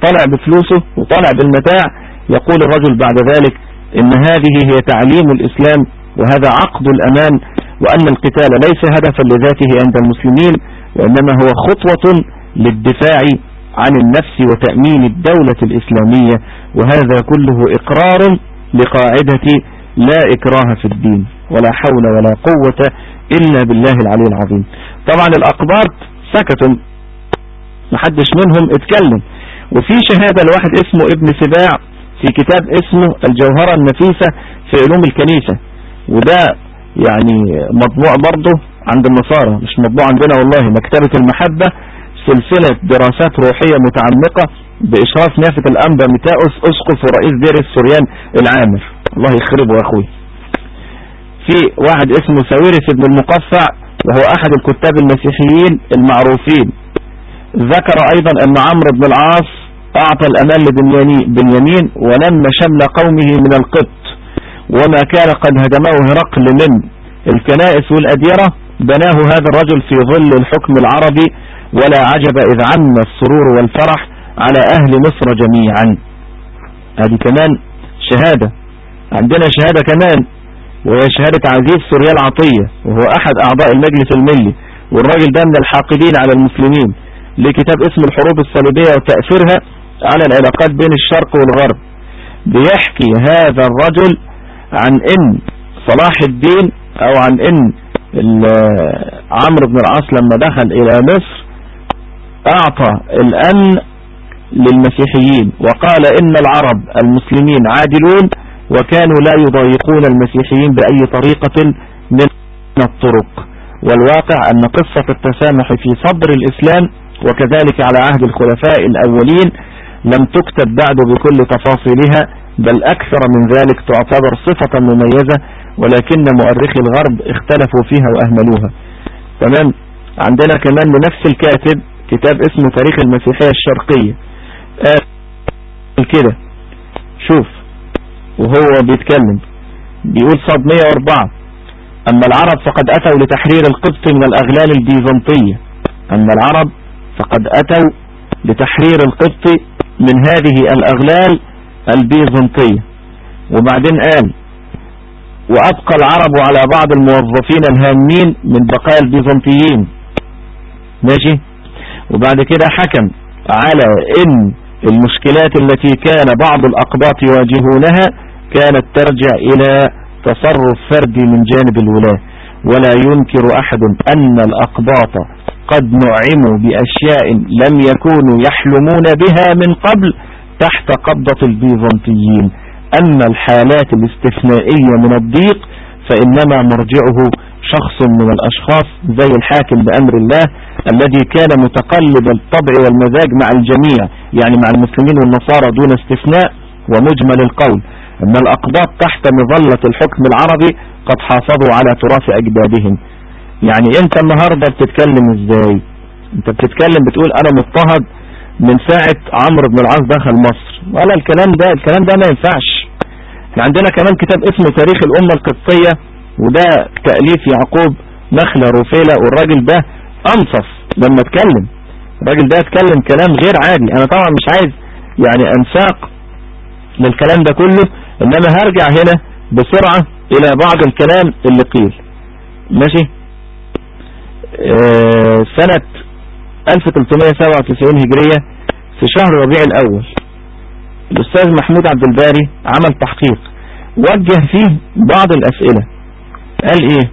طلع بفلوسه وطلع بالمتاع يقول الرجل بعد ذلك إن هذه هي تعليم الإسلام وهذا عقد الأمان وأن القتال ليس هدفا لذاته عند المسلمين وإنما هو خطوة للدفاع عن النفس وتأمين الدولة الإسلامية وهذا كله إقرار لقاعدة لا إكراه في الدين ولا حول ولا قوة إلا بالله العلي العظيم. طبعا الأقباط سكتوا محدش منهم اتكلم. وفي شهادة لواحد اسمه ابن سباع في كتاب اسمه الجوهرة النفيسة في علوم الكنيسة. وده يعني مطبوع برضه عند النصارى مش مطبوع عندنا والله. مكتبة المحبة سلسلة دراسات روحية متعمقة بإشراف نافة الأنبا متاؤس أسقف ورئيس دير السوريان العامر. الله يخربه يا أخوي. في واحد اسمه ساويرس بن المقفع وهو أحد الكتاب المسيحيين المعروفين. ذكر أيضا أن عمرو بن العاص أعطى الأمان لبنيامين ولم شمل قومه من القبط. وما كان قد هدمه هرقل من الكنائس والأديرة بناه هذا الرجل في ظل الحكم العربي ولا عجب إذ عم السرور والفرح على أهل مصر جميعا. هذه كمان شهادة. عندنا شهادة كمان وهي شهادة عزيز سوريال عطية وهو أحد أعضاء المجلس الملي والراجل ده من الحاقدين على المسلمين لكتاب اسم الحروب الصليبية وتأثيرها على العلاقات بين الشرق والغرب. بيحكي هذا الرجل عن إن صلاح الدين أو عن إن عمرو بن العاص لما دخل إلى مصر أعطى الأمن للمسيحيين وقال إن العرب المسلمين عادلون وكانوا لا يضايقون المسيحيين بأي طريقة من الطرق. والواقع أن قصة التسامح في صدر الإسلام وكذلك على عهد الخلفاء الأولين لم تكتب بعد بكل تفاصيلها بل أكثر من ذلك تعتبر صفة مميزة ولكن مؤرخي الغرب اختلفوا فيها وأهملوها. تمام؟ عندنا كمان لنفس الكاتب كتاب اسمه تاريخ المسيحية الشرقية. قال كده. شوف. وهو بيتكلم. بيقول صد 104 أما العرب فقد أتوا لتحرير القبط من الأغلال البيزنطية. أما العرب فقد أتوا لتحرير القبط من هذه الأغلال البيزنطية. وبعدين قال وأبقى العرب على بعض الموظفين الهامين من بقايا البيزنطيين. ماشي؟ وبعد كده حكم على إن المشكلات التي كان بعض الأقباط يواجهونها كانت ترجع إلى تصرف فردي من جانب الولاة. ولا ينكر أحد أن الأقباط قد نعموا بأشياء لم يكونوا يحلمون بها من قبل تحت قبضة البيزنطيين. أما الحالات الاستثنائية من الضيق فإنما مرجعه شخص من الأشخاص زي الحاكم بأمر الله الذي كان متقلب الطبع والمزاج مع الجميع يعني مع المسلمين والنصارى دون استثناء ومجمل القول. أن الأقباط تحت مظلة الحكم العربي قد حافظوا على تراث أجدادهم. يعني أنت النهاردة بتتكلم إزاي؟ أنت بتتكلم بتقول أنا مضطهد من ساعة عمرو بن العاص دخل مصر. ولا الكلام ده الكلام ده ما ينفعش. عندنا كمان كتاب اسمه تاريخ الأمة القبطية وده تأليف يعقوب نخلة روفيلة والراجل ده أنصف لما اتكلم. الراجل ده اتكلم كلام غير عادي. أنا طبعا مش عايز يعني أنساق للكلام ده كله إنما هرجع هنا بسرعة إلى بعض الكلام اللي قيل. ماشي؟ سنة 1397 هجرية في شهر ربيع الأول. الأستاذ محمود عبد الباري عمل تحقيق. وجه فيه بعض الأسئلة. قال إيه؟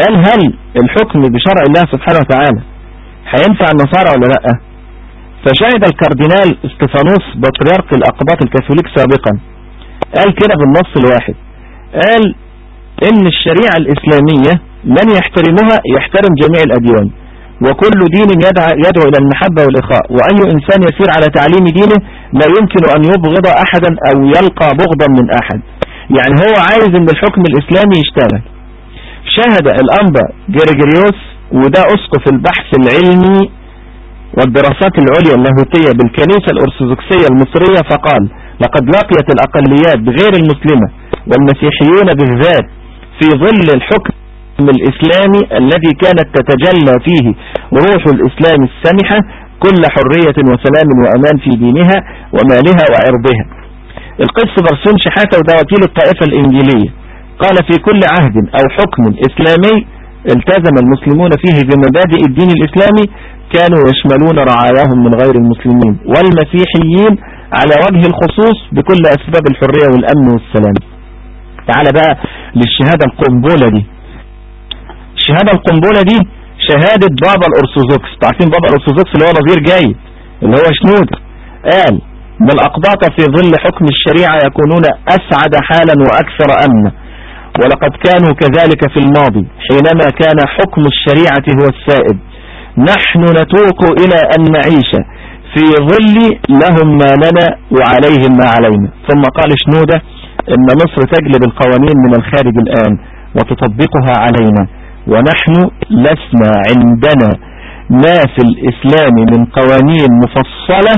قال هل الحكم بشرع الله سبحانه وتعالى هينفع النصارى ولا لأ؟ فشهد الكاردينال استفانوس بطريرك الأقباط الكاثوليك سابقا. قال كده بالنص الواحد. قال إن الشريعة الإسلامية من يحترمها يحترم جميع الأديان. وكل دين يدعو, يدعو إلى المحبة والإخاء. وأي إنسان يسير على تعليم دينه لا يمكن أن يبغض أحدا أو يلقى بغضا من أحد. يعني هو عايز إن الحكم الإسلامي يشتغل. شهد الأنبا جريجريوس وده أسقف البحث العلمي والدراسات العليا اللاهوتية بالكنيسة الأرثوذكسية المصرية فقال لقد لقيت الأقليات غير المسلمة والمسيحيون بالذات في ظل الحكم الإسلامي الذي كانت تتجلى فيه روح الإسلام السمحة كل حرية وسلام وأمان في دينها ومالها وعرضها. القس برسوم شحاتة وده وكيل الطائفة الإنجيلية. قال في كل عهد أو حكم إسلامي التزم المسلمون فيه بمبادئ الدين الإسلامي كانوا يشملون رعاياهم من غير المسلمين والمسيحيين على وجه الخصوص بكل أسباب الحرية والأمن والسلام. تعال بقى للشهادة القنبلة دي. الشهادة القنبلة دي شهادة بابا الأرثوذكس. تعرفين بابا الأرثوذكس اللي هو نظير جيد اللي هو شنودة قال ان الأقباط في ظل حكم الشريعة يكونون أسعد حالا وأكثر أمنا ولقد كانوا كذلك في الماضي حينما كان حكم الشريعة هو السائد. نحن نتوق إلى أن نعيش في ظل لهم ما لنا وعليهم ما علينا. ثم قال شنودة إن مصر تجلب القوانين من الخارج الآن وتطبقها علينا. ونحن لسنا عندنا ما في الإسلام من قوانين مفصلة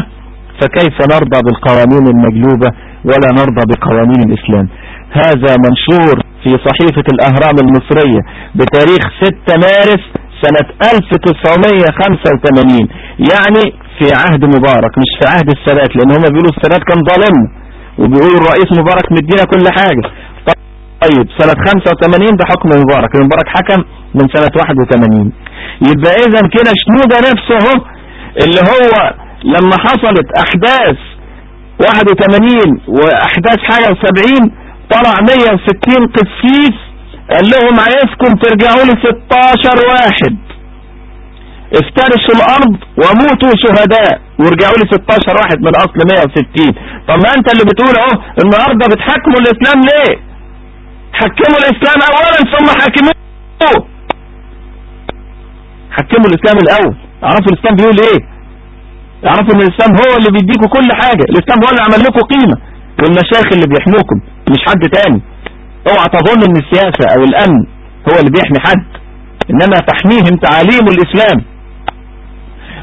فكيف نرضى بالقوانين المجلوبة ولا نرضى بقوانين الإسلام؟ هذا منشور في صحيفة الأهرام المصرية بتاريخ 6 مارس سنة 1985 يعني في عهد مبارك مش في عهد السادات لأن هم بيقولوا السادات كان ظالم وبيقولوا الرئيس مبارك مدينا كل حاجة. طيب سنة 85 ده حكم مبارك. مبارك حكم من سنة 81 يبقى إذا كده شنودة نفسه اللي هو لما حصلت أحداث 81 وأحداث حاجة 70 طلع 160 قسيس قال لهم عايزكم ترجعوا لي 16 واحد. افترسوا الأرض وموتوا شهداء ورجعوا لي 16 واحد من أصل 160 طب ما أنت اللي بتقول أهو النهارده بتحكموا الإسلام ليه؟ حكموا الإسلام اولا ثم حاكموه. حكموا الإسلام الأول. اعرفوا الإسلام بيقول إيه؟ اعرفوا إن الإسلام هو اللي بيديكوا كل حاجة. الإسلام هو اللي عمل لكم قيمة. والمشايخ اللي بيحموكم مش حد تاني. اوعى تظن إن السياسة أو الأمن هو اللي بيحمي حد. إنما تحميهم تعاليم الإسلام.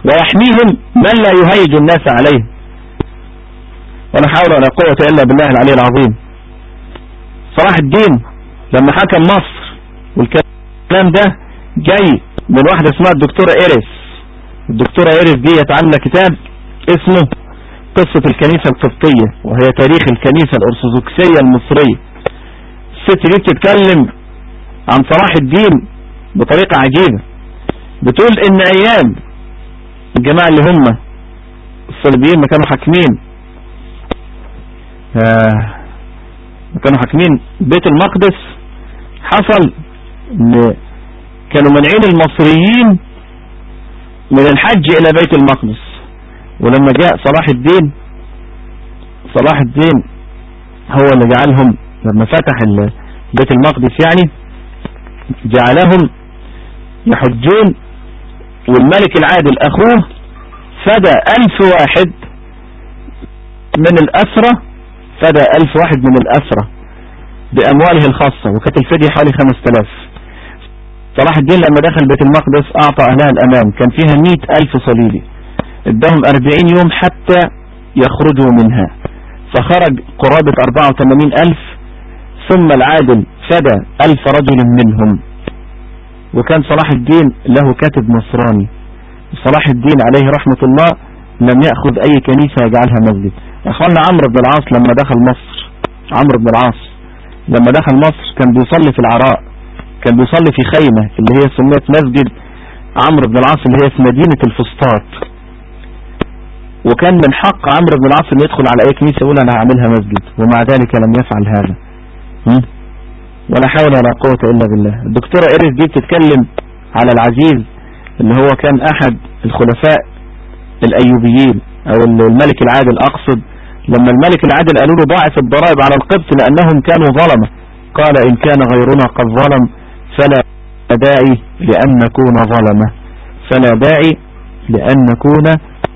ويحميهم من لا يهيج الناس عليه. ولا حول ولا قوة إلا بالله العلي العظيم. صلاح الدين لما حكم مصر والكلام ده جاي من واحدة اسمها الدكتورة إيريس. الدكتورة إيريس دي عاملة كتاب اسمه قصة الكنيسة القبطية وهي تاريخ الكنيسة الأرثوذكسية المصرية. الست دي بتتكلم عن صلاح الدين بطريقة عجيبة. بتقول إن أيام الجماعة اللي هم الصليبيين ما كانوا حاكمين آه كانوا حاكمين بيت المقدس حصل ان كانوا منعين المصريين من الحج إلى بيت المقدس. ولما جاء صلاح الدين صلاح الدين هو اللي جعلهم لما فتح بيت المقدس يعني جعلهم يحجون والملك العادل أخوه فدى ألف واحد من الاسرة فدى ألف واحد من الأسرة بامواله الخاصة وكانت الفدية حوالي خمس تلاف صلاح الدين لما دخل بيت المقدس أعطى أهلها الأمان كان فيها مئة ألف صليبي ادهم أربعين يوم حتى يخرجوا منها. فخرج قرابة أربعة وثمانين ألف ثم العادل فدى ألف رجل منهم. وكان صلاح الدين له كاتب نصراني. صلاح الدين عليه رحمة الله لم يأخذ أي كنيسة يجعلها مسجد. أخوانا عمرو بن العاص لما دخل مصر عمرو بن العاص لما دخل مصر كان بيصلي في العراء كان بيصلي في خيمة اللي هي سميت مسجد عمرو بن العاص اللي هي في مدينة الفسطاط. وكان من حق عمرو بن العاص ان يدخل على أي كنيسة يقول أنا هعملها مسجد ومع ذلك لم يفعل هذا. ولا حول ولا قوة إلا بالله. الدكتورة إيريس دي بتتكلم على العزيز اللي هو كان أحد الخلفاء الأيوبيين أو الملك العادل أقصد لما الملك العادل قالوا له ضاعف الضرائب على القبط لأنهم كانوا ظلمة. قال إن كان غيرنا قد ظلم فلا داعي لأن نكون ظلمة. فلا داعي لأن نكون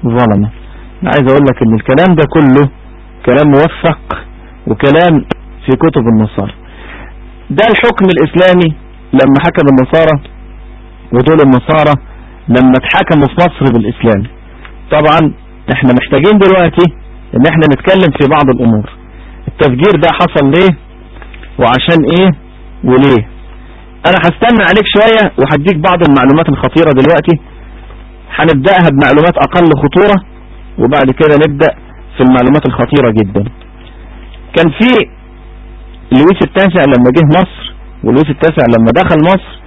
ظلمة. أنا عايز أقول لك إن الكلام ده كله كلام موثق وكلام في كتب النصارى. ده الحكم الإسلامي لما حكم النصارى ودول النصارى لما اتحكموا في مصر بالإسلام. طبعا إحنا محتاجين دلوقتي إن إحنا نتكلم في بعض الأمور. التفجير ده حصل ليه؟ وعشان إيه؟ وليه؟ أنا هستنى عليك شوية وهديك بعض المعلومات الخطيرة دلوقتي. هنبدأها بمعلومات أقل خطورة وبعد كده نبدأ في المعلومات الخطيرة جدا. كان في لويس التاسع لما جه مصر ولويس التاسع لما دخل مصر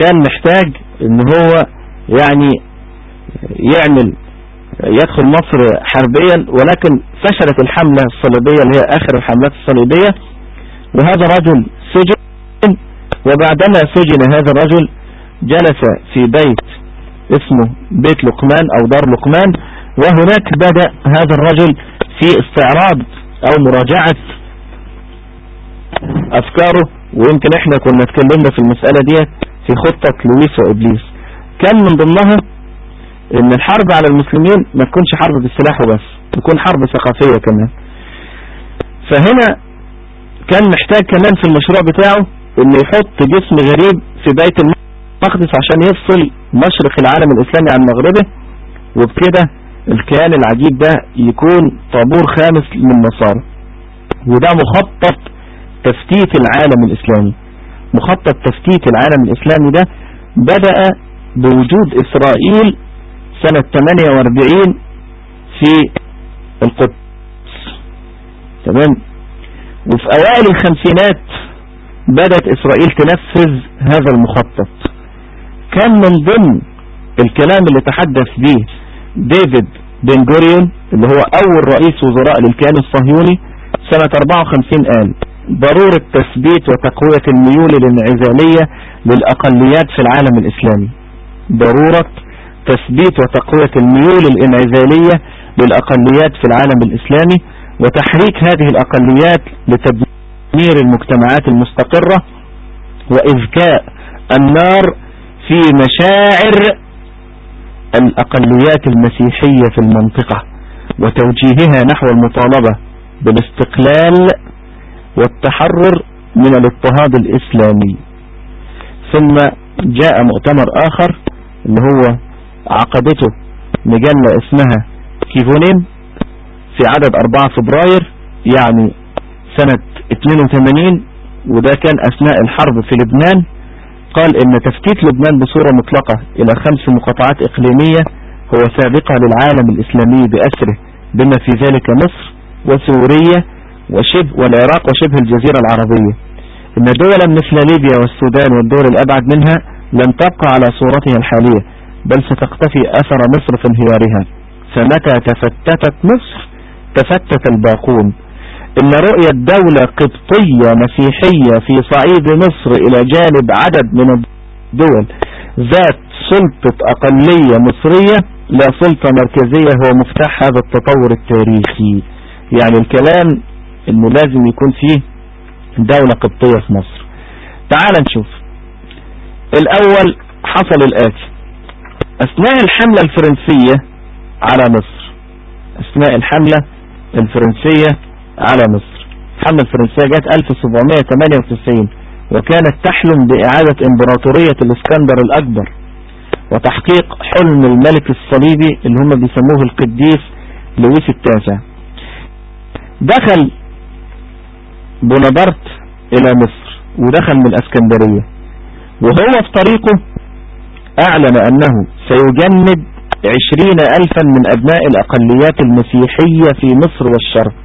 كان محتاج إن هو يعني يعمل يدخل مصر حربيا ولكن فشلت الحملة الصليبية اللي هي آخر الحملات الصليبية. وهذا رجل سجن وبعدما سجن هذا الرجل جلس في بيت اسمه بيت لقمان أو دار لقمان. وهناك بدأ هذا الرجل في استعراض أو مراجعة أفكاره. ويمكن إحنا كنا اتكلمنا في المسألة دي في خطة لويس وإبليس. كان من ضمنها إن الحرب على المسلمين ما تكونش حرب بالسلاح وبس تكون حرب ثقافية كمان. فهنا كان محتاج كمان في المشروع بتاعه إنه يحط جسم غريب في بيت المقدس عشان يفصل مشرق العالم الإسلامي عن مغربه وبكده الكيان العجيب ده يكون طابور خامس للنصارى وده مخطط تفتيت العالم الإسلامي. مخطط تفتيت العالم الإسلامي ده بدأ بوجود إسرائيل سنة 48 في القدس. تمام؟ وفي أوائل الخمسينات بدأت إسرائيل تنفذ هذا المخطط. كان من ضمن الكلام اللي تحدث به ديفيد بن جوريون اللي هو أول رئيس وزراء للكيان الصهيوني سنة 54 قال ضرورة تثبيت وتقوية الميول الانعزالية للأقليات في العالم الإسلامي. ضرورة تثبيت وتقوية الميول الإنعزالية للأقليات في العالم الإسلامي وتحريك هذه الأقليات لتدمير المجتمعات المستقرة وإذكاء النار في مشاعر الأقليات المسيحية في المنطقة وتوجيهها نحو المطالبة بالاستقلال والتحرر من الاضطهاد الإسلامي. ثم جاء مؤتمر آخر اللي هو عقدته مجلة اسمها كيفونين في عدد 4 فبراير يعني سنة 82 وده كان أثناء الحرب في لبنان. قال إن تفتيت لبنان بصورة مطلقة إلى خمس مقاطعات إقليمية هو سابقة للعالم الإسلامي بأسره بما في ذلك مصر وسوريا وشبه والعراق وشبه الجزيرة العربية. إن دولا مثل ليبيا والسودان والدول الأبعد منها لن تبقى على صورتها الحالية. بل ستقتفي أثر مصر في انهيارها. فمتى تفتتت مصر؟ تفتت الباقون. إن رؤية دولة قبطية مسيحية في صعيد مصر إلى جانب عدد من الدول ذات سلطة أقلية مصرية لا سلطة مركزية هو مفتاح هذا التطور التاريخي. يعني الكلام إنه لازم يكون فيه دولة قبطية في مصر. تعال نشوف. الأول حصل الآتي. أثناء الحملة الفرنسية على مصر. أثناء الحملة الفرنسية على مصر. الحملة الفرنسية جت 1798 وكانت تحلم بإعادة إمبراطورية الإسكندر الأكبر وتحقيق حلم الملك الصليبي اللي هم بيسموه القديس لويس التاسع. دخل بونابرت إلى مصر ودخل من الأسكندرية. وهو في طريقه أعلن أنه سيجند عشرين ألفا من أبناء الأقليات المسيحية في مصر والشرق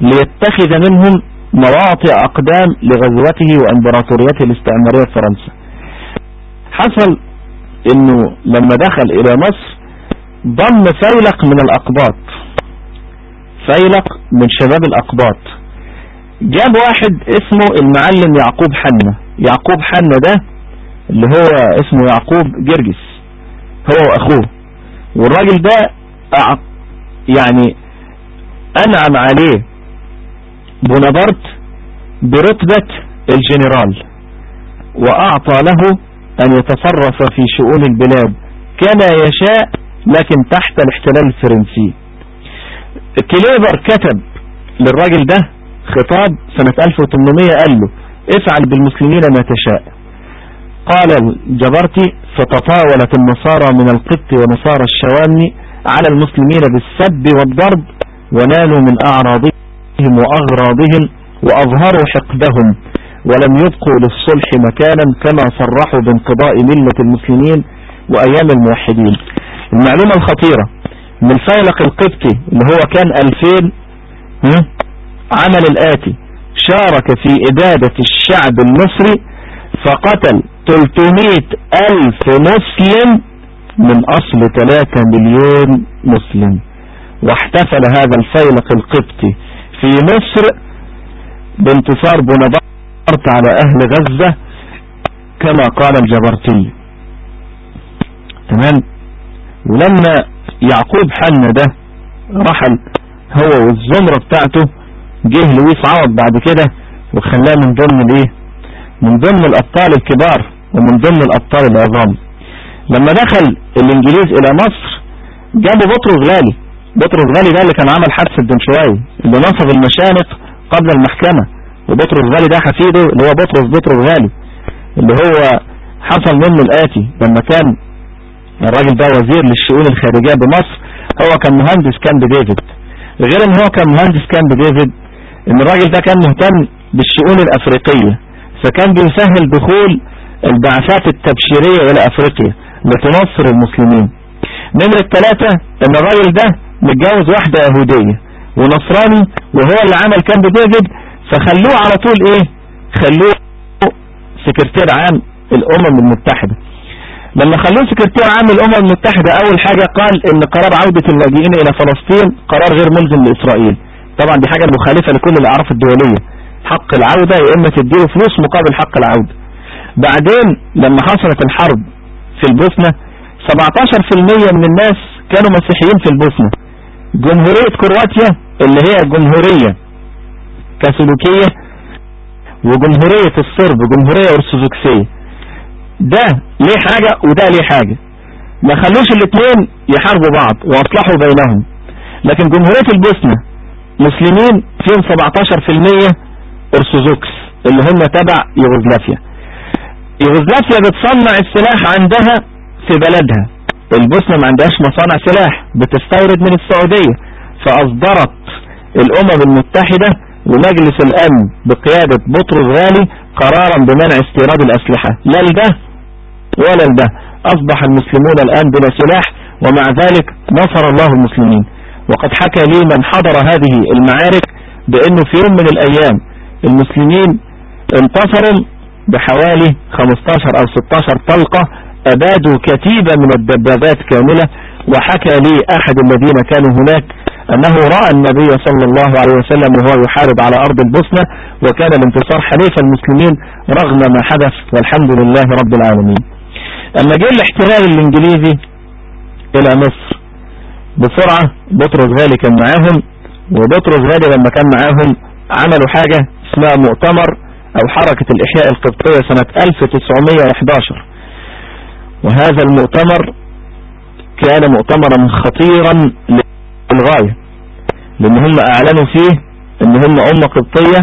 ليتخذ منهم مواطئ أقدام لغزوته وإمبراطوريته الاستعمارية فرنسا. حصل إنه لما دخل إلى مصر ضم فيلق من الأقباط فيلق من شباب الأقباط. جاب واحد اسمه المعلم يعقوب حنة. يعقوب حنة ده اللي هو اسمه يعقوب جرجس هو وأخوه. والراجل ده يعني أنعم عليه بونابرت برتبة الجنرال وأعطى له أن يتصرف في شؤون البلاد كما يشاء لكن تحت الاحتلال الفرنسي. كليبر كتب للراجل ده خطاب سنة 1800 قال له افعل بالمسلمين ما تشاء. قال الجبرتي فتطاولت النصارى من القبط ونصارى الشوام على المسلمين بالسب والضرب ونالوا من أعراضهم وأغراضهم وأظهروا حقدهم ولم يبقوا للصلح مكانا كما صرحوا بانقضاء ملة المسلمين وأيام الموحدين. المعلومة الخطيرة من الفيلق القبطي اللي هو كان 2000 عمل الآتي شارك في إبادة الشعب المصري فقتل 300 ألف مسلم من أصل 3 مليون مسلم. واحتفل هذا الفيلق القبطي في مصر بانتصار بونابرت على أهل غزة كما قال الجبرتي. تمام؟ ولما يعقوب حنا ده رحل هو والزمرة بتاعته جه لويس عوض بعد كده وخلاه من ضمن الإيه؟ من ضمن الأبطال الكبار. ومن ضمن الأبطال العظام. لما دخل الإنجليز إلى مصر جابوا بطرس غالي. بطرس غالي ده اللي كان عمل حادثة الدنشواي اللي نصب المشانق قبل المحكمة. وبطرس غالي ده حفيده اللي هو بطرس بطرس غالي اللي هو حصل منه الآتي. لما كان الراجل ده وزير للشؤون الخارجية بمصر هو كان مهندس كامب ديفيد. غير إن هو كان مهندس كامب ديفيد إن الراجل ده كان مهتم بالشؤون الأفريقية. فكان بيسهل دخول البعثات التبشيرية إلى أفريقيا لتنصر المسلمين. نمرة ثلاثة إن الراجل ده متجوز واحدة يهودية ونصراني وهو اللي عمل كامب ديفيد فخلوه على طول إيه؟ خلوه سكرتير عام الأمم المتحدة. لما خلوه سكرتير عام الأمم المتحدة أول حاجة قال إن قرار عودة اللاجئين إلى فلسطين قرار غير ملزم لإسرائيل. طبعا دي حاجة مخالفة لكل الأعراف الدولية. حق العودة يا إما تديله فلوس مقابل حق العودة. بعدين لما حصلت الحرب في البوسنة 17% من الناس كانوا مسيحيين في البوسنة. جمهورية كرواتيا اللي هي جمهورية كاثوليكية وجمهورية الصرب جمهورية أرثوذكسية. ده ليه حاجة وده ليه حاجة. ما خلوش الاثنين يحاربوا بعض واصلحوا بينهم. لكن جمهورية البوسنة مسلمين فيهم 17% أرثوذكس اللي هم تبع يوغوسلافيا. يوغوسلافيا بتصنع السلاح عندها في بلدها. البوسنة ما عندهاش مصانع سلاح بتستورد من السعودية. فأصدرت الأمم المتحدة ومجلس الأمن بقيادة بطرس غالي قرارا بمنع استيراد الأسلحة. لا لده ولا لده. أصبح المسلمون الآن بلا سلاح ومع ذلك نصر الله المسلمين. وقد حكى لي من حضر هذه المعارك بأنه في يوم من الأيام المسلمين انتصروا بحوالي 15 أو 16 طلقة أبادوا كتيبة من الدبابات كاملة. وحكى لي أحد الذين كانوا هناك أنه رأى النبي صلى الله عليه وسلم وهو يحارب على أرض البوسنة وكان الانتصار حليف المسلمين رغم ما حدث والحمد لله رب العالمين. أما جه الاحتلال الإنجليزي إلى مصر بسرعة بطرس غالي كان معاهم وبطرس غالي لما كان معاهم عملوا حاجة اسمها مؤتمر أو حركة الإحياء القبطية سنة 1911 وهذا المؤتمر كان مؤتمرا خطيرا للغاية لأن هم أعلنوا فيه إن هم أمة قبطية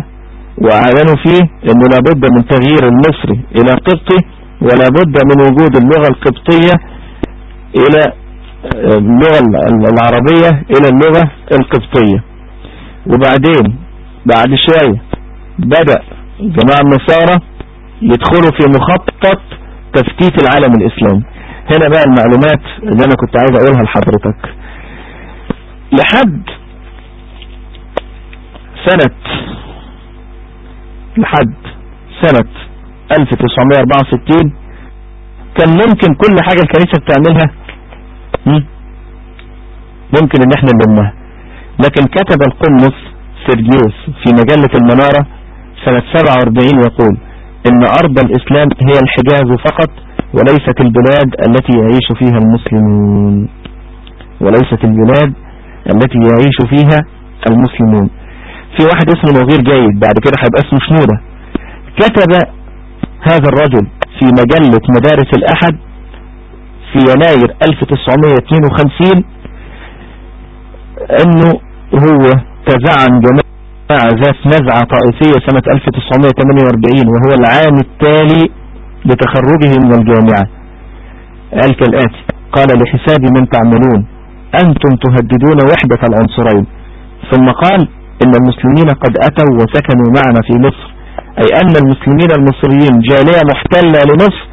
وأعلنوا فيه إنه لابد من تغيير المصري إلى قبطي ولا بد من وجود اللغة القبطية إلى اللغة العربية إلى اللغة القبطية. وبعدين بعد شوية بدأ جماعة النصارى يدخلوا في مخطط تفتيت العالم الاسلامي هنا بقى المعلومات اللي أنا كنت عايز أقولها لحضرتك. لحد سنة لحد سنة 1964 كان ممكن كل حاجة الكنيسة بتعملها؟ ممكن إن إحنا نلمها. لكن كتب القمص سيرجيوس في مجلة المنارة سنة 47 يقول إن أرض الإسلام هي الحجاز فقط وليست البلاد التي يعيش فيها المسلمون. وليست البلاد التي يعيش فيها المسلمون. في واحد اسمه نظير جيد بعد كده هيبقى اسمه شنودة. كتب هذا الرجل في مجلة مدارس الأحد في يناير 1952 إنه هو تزعم جماعة ذات نزعة طائفية سنة 1948 وهو العام التالي لتخرجه من الجامعة. قال كالآتي قال لحساب من تعملون؟ أنتم تهددون وحدة العنصرين. ثم قال إن المسلمين قد أتوا وسكنوا معنا في مصر. أي أن المسلمين المصريين جالية محتلة لمصر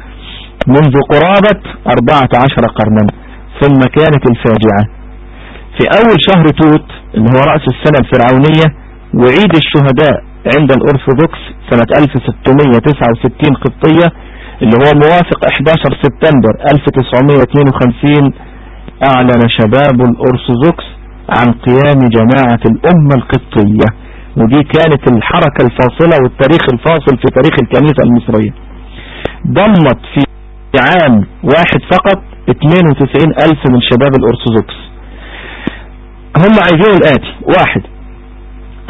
منذ قرابة 14 قرنا. ثم كانت الفاجعة. في أول شهر توت اللي هو رأس السنة الفرعونية وعيد الشهداء عند الأرثوذكس سنة 1669 قبطية اللي هو موافق 11 سبتمبر 1952 أعلن شباب الأرثوذكس عن قيام جماعة الأمة القبطية ودي كانت الحركة الفاصلة والتاريخ الفاصل في تاريخ الكنيسة المصرية. ضمت في عام واحد فقط 92 ألف من شباب الأرثوذكس. هم عايزين الآتي. واحد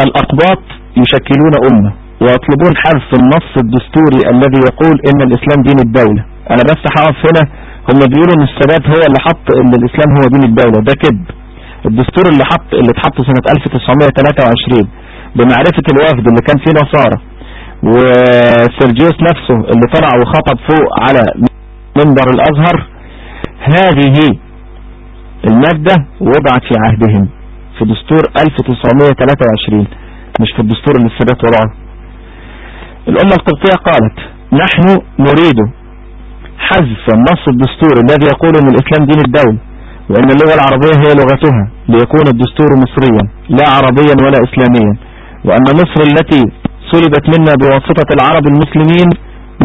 الأقباط يشكلون أمة ويطلبون حذف النص الدستوري الذي يقول إن الإسلام دين الدولة. أنا بس هقف هنا. هم بيقولوا إن السادات هو اللي حط إن الإسلام هو دين الدولة. ده كذب. الدستور اللي حط اللي اتحط سنة 1923 بمعرفة الوفد اللي كان فيه نصارى وسيرجيوس نفسه اللي طلع وخطب فوق على منبر الأزهر هذه المادة وضعت في عهدهم. في دستور 1923 مش في الدستور اللي السادات وضعه الأمة القبطية قالت نحن نريد حذف النص الدستوري الذي يقول أن الإسلام دين الدولة وأن اللغة العربية هي لغتها ليكون الدستور مصريا لا عربيا ولا إسلاميا. وأن مصر التي صلبت منا بواسطة العرب المسلمين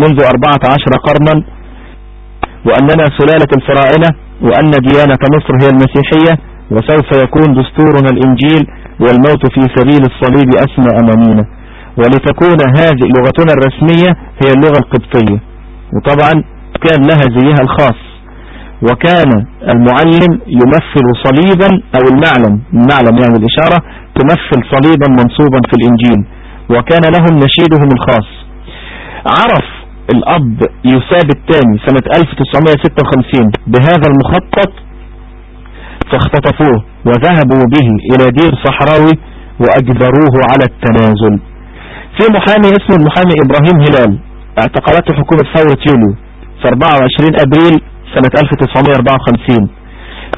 منذ 14 قرنا وأننا سلالة الفراعنة وأن ديانة مصر هي المسيحية وسوف يكون دستورنا الإنجيل والموت في سبيل الصليب أسمى أمامينا ولتكون هذه لغتنا الرسمية هي اللغة القبطية. وطبعا كان لها زيها الخاص. وكان المعلم يمثل صليبا أو المعلم المعلم يعني الإشارة تمثل صليبا منصوبا في الإنجيل. وكان لهم نشيدهم الخاص. عرف الأب يساب الثاني سنة 1956 بهذا المخطط فاختطفوه وذهبوا به إلى دير صحراوي وأجبروه على التنازل. في محامي اسمه المحامي إبراهيم هلال اعتقلته حكومة ثورة يوليو في 24 أبريل سنة 1954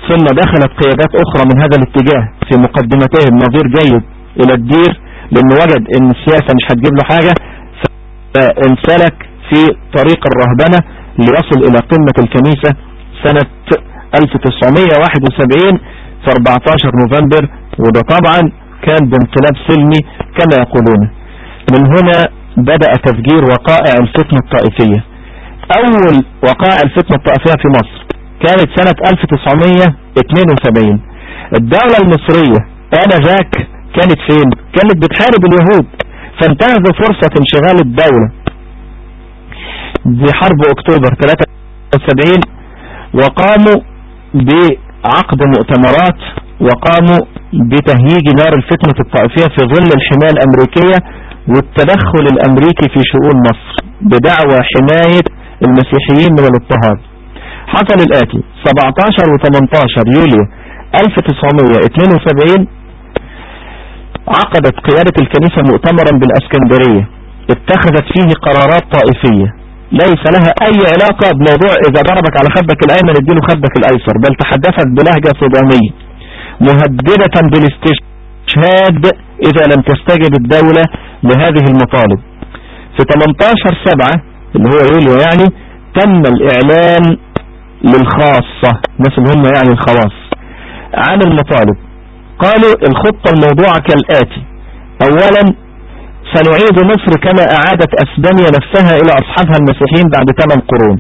ثم دخلت قيادات أخرى من هذا الاتجاه في مقدمتهم نظير جيد إلى الدير لأنه وجد إن السياسة مش هتجيب له حاجة فانسلك في طريق الرهبنة ليصل إلى قمة الكنيسة سنة 1971 في 14 نوفمبر وده طبعا كان بانقلاب سلمي كما يقولون. من هنا بدأ تفجير وقائع الفتنة الطائفية. أول وقائع الفتنة الطائفية في مصر كانت سنة 1972 الدولة المصرية آنذاك كانت فين؟ كانت بتحارب اليهود فانتهزوا فرصة انشغال الدولة. بحرب أكتوبر 73 وقاموا بعقد مؤتمرات وقاموا بتهييج نار الفتنة الطائفية في ظل الحماية الأمريكية والتدخل الأمريكي في شؤون مصر بدعوى حماية المسيحيين من الاضطهاد. حصل الآتي 17 و 18 يوليو 1972 عقدت قيادة الكنيسة مؤتمرا بالإسكندرية. اتخذت فيه قرارات طائفية. ليس لها أي علاقة بموضوع إذا ضربك على خدك الأيمن اديله خدك الأيسر بل تحدثت بلهجة صدامية. مهددة بالاستشهاد إذا لم تستجب الدولة لهذه المطالب. في 18 سبعة اللي هو يوليو يعني تم الإعلان للخاصة. الناس اللي هم يعني الخواص عن المطالب. قالوا الخطة الموضوعة كالآتي. اولا سنعيد مصر كما أعادت أسبانيا نفسها إلى أصحابها المسيحيين بعد 8 قرون.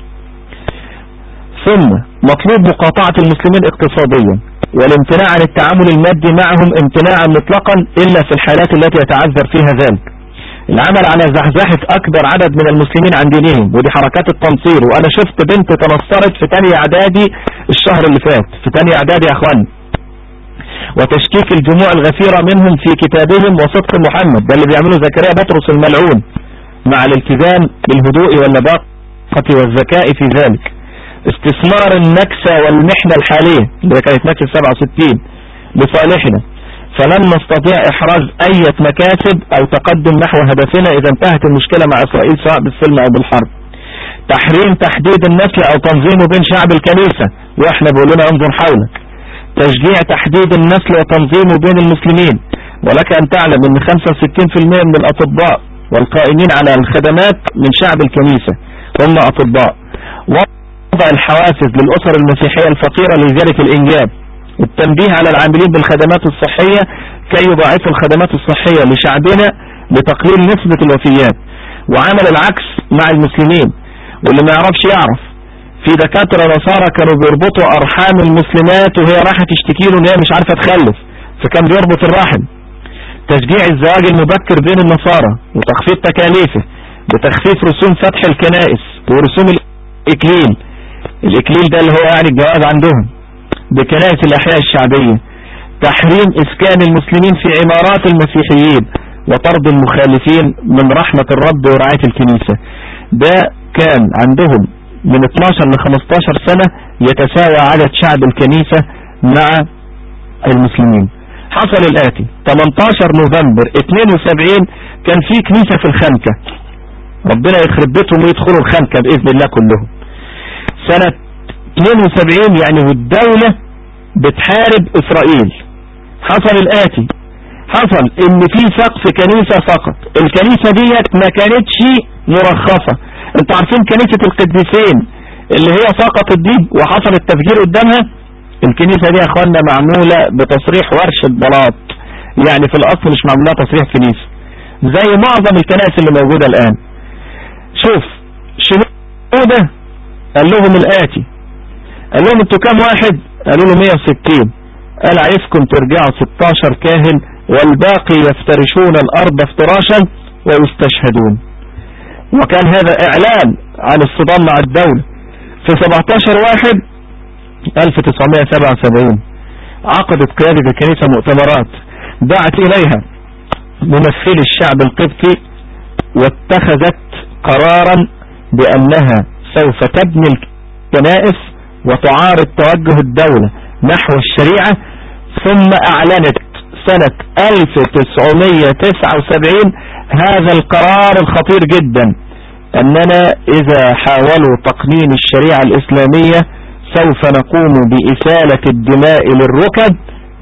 ثم مطلوب مقاطعة المسلمين اقتصاديا والامتناع عن التعامل المادي معهم امتناعا مطلقا إلا في الحالات التي يتعذر فيها ذلك. العمل على زحزحة أكبر عدد من المسلمين عن دينهم ودي حركات التنصير. وأنا شفت بنت تنصرت في تاني إعدادي الشهر اللي فات في تاني إعدادي يا اخوان وتشكيك الجموع الغفيرة منهم في كتابهم وصدق محمد. ده اللي بيعمله زكريا بطرس الملعون مع الالتزام بالهدوء واللباقة والذكاء في ذلك. استثمار النكسة والمحنة الحالية اللي كانت نكسة 67 لصالحنا. فلن نستطيع إحراز أي مكاسب أو تقدم نحو هدفنا إذا انتهت المشكلة مع إسرائيل سواء بالسلم أو بالحرب. تحريم تحديد النسل أو تنظيمه بين شعب الكنيسة. وإحنا بيقولنا انظر حولك. تشجيع تحديد النسل وتنظيمه بين المسلمين. ولك أن تعلم إن 65% من الأطباء والقائمين على الخدمات من شعب الكنيسة هم أطباء. وضع الحوافز للأسر المسيحية الفقيرة لذلك الإنجاب. التنبيه على العاملين بالخدمات الصحية كي يضاعفوا الخدمات الصحية لشعبنا لتقليل نسبة الوفيات. وعمل العكس مع المسلمين. واللي ما يعرفش يعرف. في دكاترة نصارى كانوا بيربطوا أرحام المسلمات وهي راحت تشتكي له إن هي مش عارفة تخلف. فكان بيربط الرحم. تشجيع الزواج المبكر بين النصارى وتخفيض تكاليفه بتخفيف رسوم فتح الكنائس ورسوم الإكليل. الإكليل ده اللي هو يعني الجواز عندهم. بكنائس الأحياء الشعبية. تحريم إسكان المسلمين في عمارات المسيحيين وطرد المخالفين من رحمة الرب ورعاية الكنيسة. ده كان عندهم من 12 ل 15 سنة يتساوى عدد شعب الكنيسة مع المسلمين. حصل الآتي. 18 نوفمبر 72 كان في كنيسة في الخنكة. ربنا يخرب بيتهم ويدخلوا الخنكة بإذن الله كلهم. سنة 72 يعني والدولة بتحارب إسرائيل. حصل الآتي. حصل إن في سقف كنيسة فقط. الكنيسة ديت ما كانتش مرخصة. أنتوا عارفين كنيسة القديسين اللي هي سقطت دي وحصل التفجير قدامها؟ الكنيسة دي يا اخوانا معمولة بتصريح ورشة بلاط يعني في الأصل مش معمولة تصريح كنيسة. زي معظم الكنائس اللي موجودة الآن. شوف شنودة قال لهم الآتي. قال لهم أنتوا كام واحد؟ قالوا له 160 قال عايزكم ترجعوا 16 كاهن والباقي يفترشون الأرض افتراشا ويستشهدون. وكان هذا إعلان عن الصدام مع الدولة. في 17 واحد 1977 عقدت قيادة الكنيسة مؤتمرات دعت إليها ممثلي الشعب القبطي واتخذت قرارا بأنها سوف تبني الكنائس وتعارض توجه الدولة نحو الشريعة ثم أعلنت سنة 1979 هذا القرار الخطير جدا. أننا إذا حاولوا تقنين الشريعة الإسلامية سوف نقوم بإسالة الدماء للركب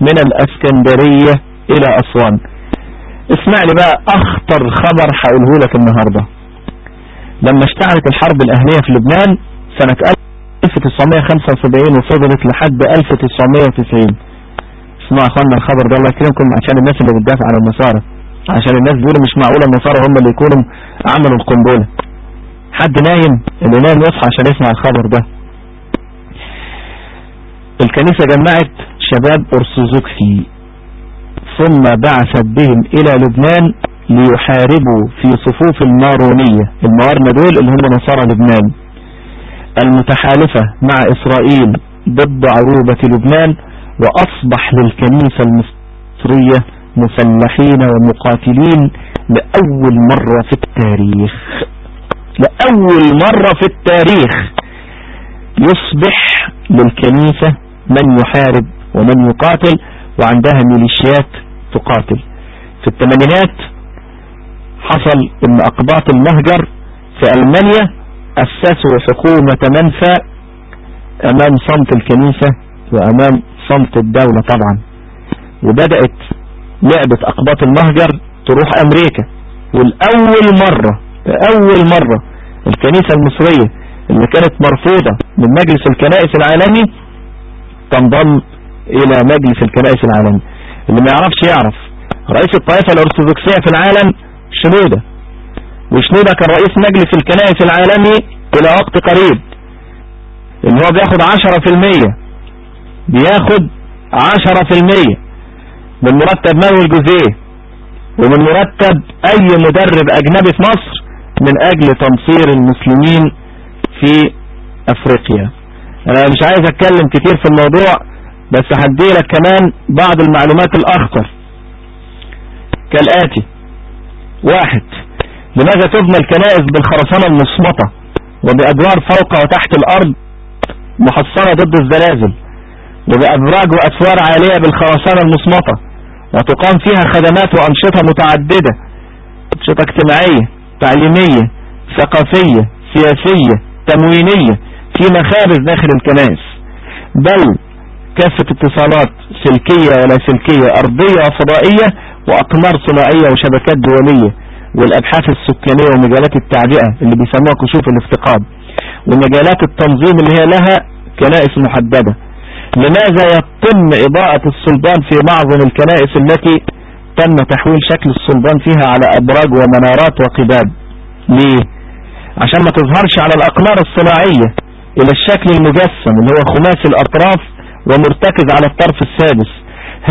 من الإسكندرية إلى أسوان. اسمع لي بقى أخطر خبر هقوله لك النهاردة. لما اشتعلت الحرب الأهلية في لبنان سنة 1975 وفضلت لحد 1990 اسمعوا أخوانا الخبر ده الله يكرمكم عشان الناس اللي بتدافع عن النصارى عشان الناس بيقولوا مش معقولة النصارى هم اللي يكونوا عملوا القنبلة. حد نايم اللي نايم يصحى عشان يسمع الخبر ده. الكنيسة جمعت شباب ارثوذكسي ثم بعثت بهم إلى لبنان ليحاربوا في صفوف المارونية الموارنة دول اللي هم نصارى لبنان. المتحالفة مع إسرائيل ضد عروبة لبنان وأصبح للكنيسة المصرية مسلحين ومقاتلين لأول مرة في التاريخ. لأول مرة في التاريخ يصبح للكنيسة من يحارب ومن يقاتل وعندها ميليشيات تقاتل. في الثمانينات حصل ان أقباط المهجر في ألمانيا اسسوا حكومة منفى أمام صمت الكنيسة وأمام صمت الدولة طبعا. وبدأت لعبة أقباط المهجر تروح أمريكا. والأول مرة أول مرة الكنيسة المصرية اللي كانت مرفوضة من مجلس الكنائس العالمي تنضم إلى مجلس الكنائس العالمي. اللي ما يعرفش يعرف رئيس الطائفة الأرثوذكسية في العالم شنودة. وشنودة كان رئيس مجلس الكنائس العالمي إلى وقت قريب. إن هو بياخد عشرة في المية. بياخد عشرة في المية من مرتب مالي الجزئيه ومن مرتب أي مدرب أجنبي في مصر من أجل تنصير المسلمين في أفريقيا. أنا مش عايز أتكلم كتير في الموضوع بس هديلك كمان بعض المعلومات الأخطر. كالآتي. واحد. لماذا تبنى الكنائس بالخرسانة المصمتة وبأدوار فوق وتحت الأرض محصنة ضد الزلازل وبأبراج وأسوار عالية بالخرسانة المصمتة وتقام فيها خدمات وأنشطة متعددة أنشطة اجتماعية؟ تعليمية ثقافية سياسية تموينية في مخابز داخل الكنائس. بل كافة اتصالات سلكية ولا سلكية أرضية وفضائية وأقمار صناعية وشبكات دولية والأبحاث السكانية ومجالات التعبئة اللي بيسموها كشوف الافتقاد. ومجالات التنظيم اللي هي لها كنائس محددة. لماذا يتم إضاءة الصلبان في معظم الكنائس التي تم تحويل شكل الصلبان فيها على أبراج ومنارات وقباب. ليه؟ عشان ما تظهرش على الأقمار الصناعية إلى الشكل المجسم اللي هو خماسي الأطراف ومرتكز على الطرف السادس.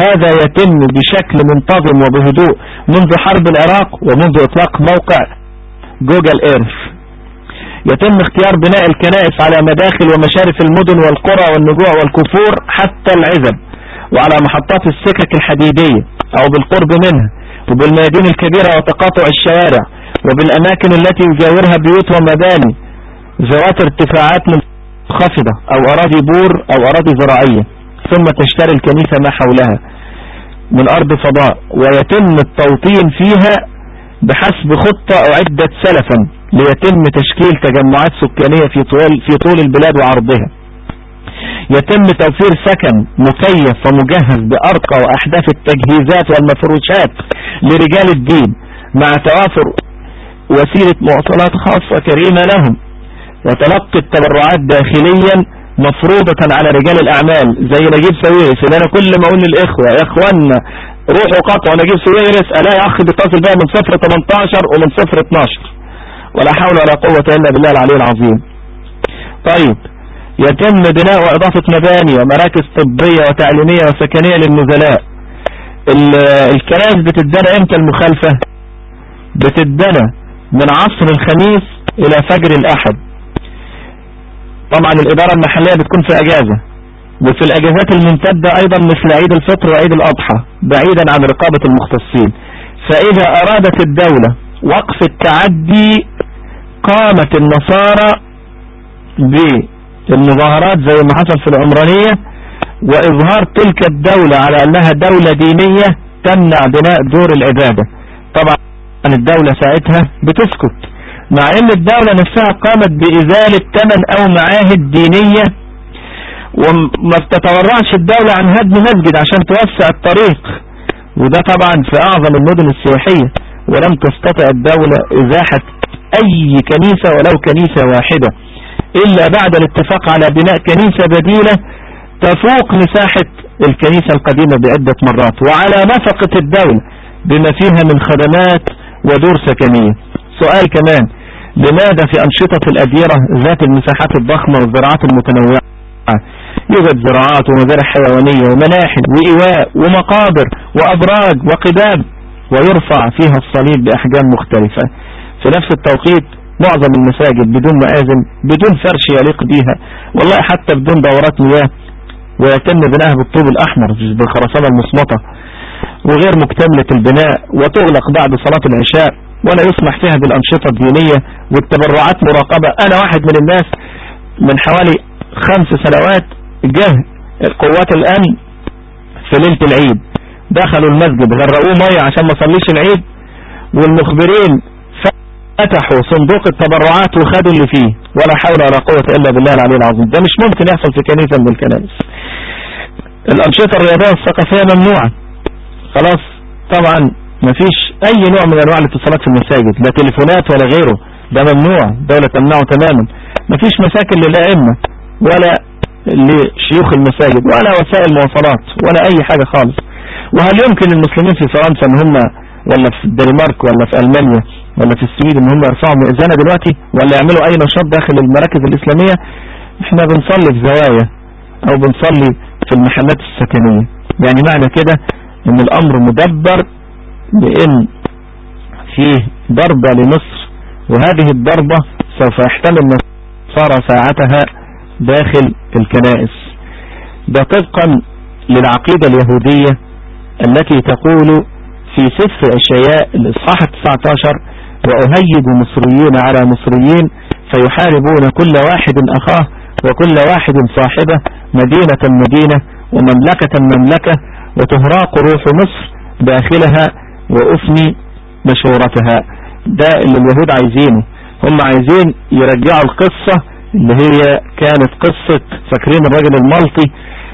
هذا يتم بشكل منتظم وبهدوء منذ حرب العراق ومنذ إطلاق موقع جوجل إيرث. يتم اختيار بناء الكنائس على مداخل ومشارف المدن والقرى والنجوع والكفور حتى العزب وعلى محطات السكك الحديدية. أو بالقرب منها وبالميادين الكبيرة وتقاطع الشوارع وبالأماكن التي يجاورها بيوت ومباني ذوات ارتفاعات منخفضة أو أراضي بور أو أراضي زراعية ثم تشتري الكنيسة ما حولها من أرض فضاء ويتم التوطين فيها بحسب خطة أعدت سلفا ليتم تشكيل تجمعات سكانية في طول, في طول البلاد وعرضها. يتم توفير سكن مكيف ومجهز بأرقى وأحداث التجهيزات والمفروشات لرجال الدين مع توافر وسيلة مواصلات خاصة كريمة لهم وتلقي التبرعات داخليا مفروضة على رجال الأعمال زي نجيب سويرس اللي أنا كل ما أقول للإخوة يا إخوانا روحوا قطعوا نجيب سويرس ألاقي أخ بيتصل بقى من صفر 18 ومن صفر 12 ولا حول ولا قوة إلا بالله العلي العظيم. طيب يتم بناء وإضافة مباني ومراكز طبية وتعليمية وسكنية للنزلاء. الكنائس بتدنى إمتى المخالفة؟ بتدنى من عصر الخميس إلى فجر الأحد. طبعا الإدارة المحلية بتكون في إجازة. وفي الإجازات الممتدة أيضا مثل عيد الفطر وعيد الأضحى بعيدا عن رقابة المختصين. فإذا أرادت الدولة وقف التعدي قامت النصارى بالمظاهرات زي ما حصل في العمرانية وإظهار تلك الدولة على أنها دولة دينية تمنع بناء دور العبادة. طبعا الدولة ساعتها بتسكت مع إن الدولة نفسها قامت بازالة ثمن أو معاهد دينية وما بتتورعش الدولة عن هدم مسجد عشان توسع الطريق. وده طبعا في أعظم المدن السياحية ولم تستطع الدولة إزاحة أي كنيسة ولو كنيسة واحدة. إلا بعد الاتفاق على بناء كنيسة بديلة تفوق مساحة الكنيسة القديمة بعدة مرات وعلى نفقة الدولة بما فيها من خدمات ودور سكنية. سؤال كمان لماذا في أنشطة الأديرة ذات المساحات الضخمة والزراعات المتنوعة؟ يوجد زراعات ومزارع حيوانية وملاحم وإيواء ومقابر وأبراج وقباب ويرفع فيها الصليب بأحجام مختلفة. في نفس التوقيت معظم المساجد بدون مآذن بدون فرش يليق بيها. والله حتى بدون دورات مياه. ويتم بناءها بالطوب الأحمر بالخرسانة المصمطة. وغير مكتملة البناء وتغلق بعد صلاة العشاء. ولا يسمح فيها بالأنشطة الدينية والتبرعات مراقبة. أنا واحد من الناس من حوالي خمس سنوات جه قوات الأمن في ليلة العيد. دخلوا المسجد غرقوه مية عشان ما صليش العيد. والمخبرين فتحوا صندوق التبرعات وخدوا اللي فيه. ولا حول ولا قوة إلا بالله العلي العظيم. ده مش ممكن يحصل في كنيسة من الكنائس. الأنشطة الرياضية والثقافية ممنوعة. خلاص. طبعا مفيش أي نوع من أنواع الاتصالات في المساجد. لا تليفونات ولا غيره. ده ممنوع. دولة تمنعه تماما. مفيش مساكن للأئمة ولا لشيوخ المساجد ولا وسائل مواصلات ولا أي حاجة خالص. وهل يمكن المسلمين في فرنسا إن هم ولا في الدنمارك ولا في ألمانيا ولا في السويد إن هم يرفعوا مئذنة دلوقتي ولا يعملوا أي نشاط داخل المراكز الإسلامية إحنا بنصلي في زوايا أو بنصلي في المحلات السكنية. يعني معنى كده إن الأمر مدبر بان فيه ضربة لمصر وهذه الضربة سوف يحتمل صار ساعتها داخل الكنائس. ده طبقا للعقيدة اليهودية التي تقول في سفر أشياء الاصحاح 19 وأهيج مصريين على مصريين فيحاربون كل واحد أخاه وكل واحد صاحبه مدينة مدينة ومملكة مملكة وتهراق روح مصر داخلها وأفني مشورتها. ده اللي اليهود عايزينه. هم عايزين يرجعوا القصة اللي هي كانت قصة فاكرين الراجل المالطي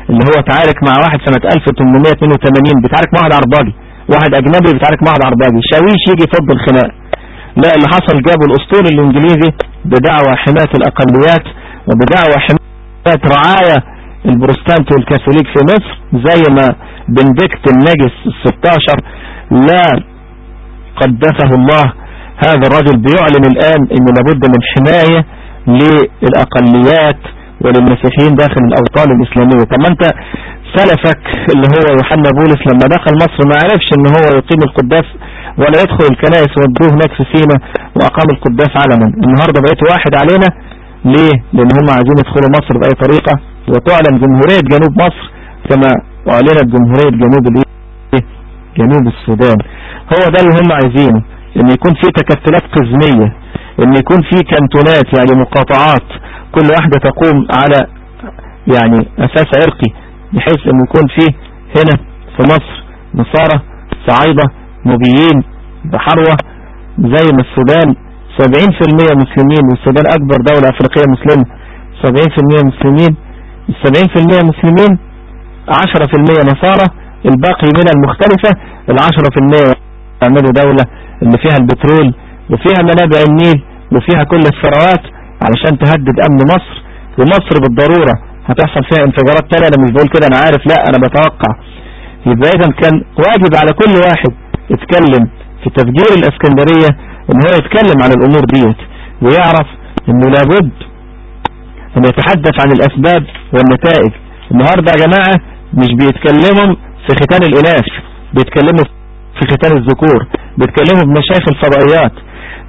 اللي هو تعارك مع واحد سنة 1882 بيتعارك مع واحد عرباجي. واحد أجنبي بيتعارك مع واحد عرباجي. شاويش يجي يفض الخناق. لا اللي حصل جابوا الأسطول الإنجليزي بدعوى حماية الأقليات وبدعوى حماية رعاية البروستانت والكاثوليك في مصر زي ما بندكت النجس 16 لا قدسه الله. هذا الرجل بيعلن الآن إن لابد من حماية للأقليات وللمسيحيين داخل الأوطان الإسلامية. طب أنت سلفك اللي هو يوحنا بولس لما دخل مصر ما عرفش إن هو يقيم القداس ولا يدخل الكنائس ودوه هناك في سينا وأقام القداس علما النهاردة بقيت واحد علينا. ليه؟ لأن هم عايزين يدخلوا مصر بأي طريقة. وتعلن جمهورية جنوب مصر كما أعلنت جمهورية جنوب جنوب السودان. هو ده اللي هم عايزينه إن يكون في تكتلات قزمية إن يكون في كانتونات يعني مقاطعات. كل واحدة تقوم على يعني أساس عرقي بحيث إن يكون فيه هنا في مصر نصارى صعايدة نوبيين بحروة زي ما السودان 70% مسلمين والسودان أكبر دولة أفريقية مسلمة. 70% مسلمين. 70% مسلمين. 10% نصارى. الباقي من المختلفة في المية يعملوا دولة اللي فيها البترول وفيها منابع النيل وفيها كل الثروات علشان تهدد أمن مصر. ومصر بالضرورة هتحصل فيها انفجارات تانية. أنا مش بقول كده أنا عارف لا أنا بتوقع. يبقى اذا كان واجب على كل واحد يتكلم في تفجير الإسكندرية إن هو يتكلم عن الأمور ديت ويعرف إنه لابد أن يتحدث عن الأسباب والنتائج. النهاردة يا جماعة مش بيتكلموا في ختان الإناث بيتكلموا في ختان الذكور بيتكلموا بمشايخ الفضائيات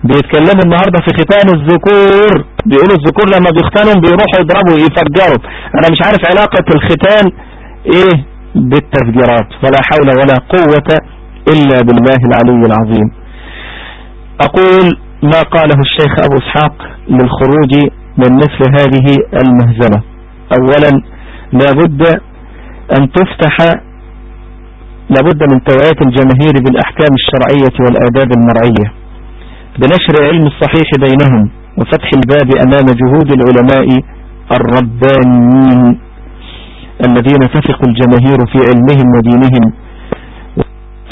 بيتكلموا النهاردة في ختان الذكور. بيقولوا الذكور لما بيختانوا بيروحوا يضربوا يفجروا. أنا مش عارف علاقة الختان إيه بالتفجيرات ولا حول ولا قوة إلا بالله العلي العظيم. أقول ما قاله الشيخ أبو إسحاق للخروج من مثل هذه المهزلة. اولا لابد أن تفتح لابد من توعية الجماهير بالأحكام الشرعية والآداب المرعية بنشر علم الصحيح بينهم وفتح الباب أمام جهود العلماء الربانيين الذين تثق الجماهير في علمهم ودينهم.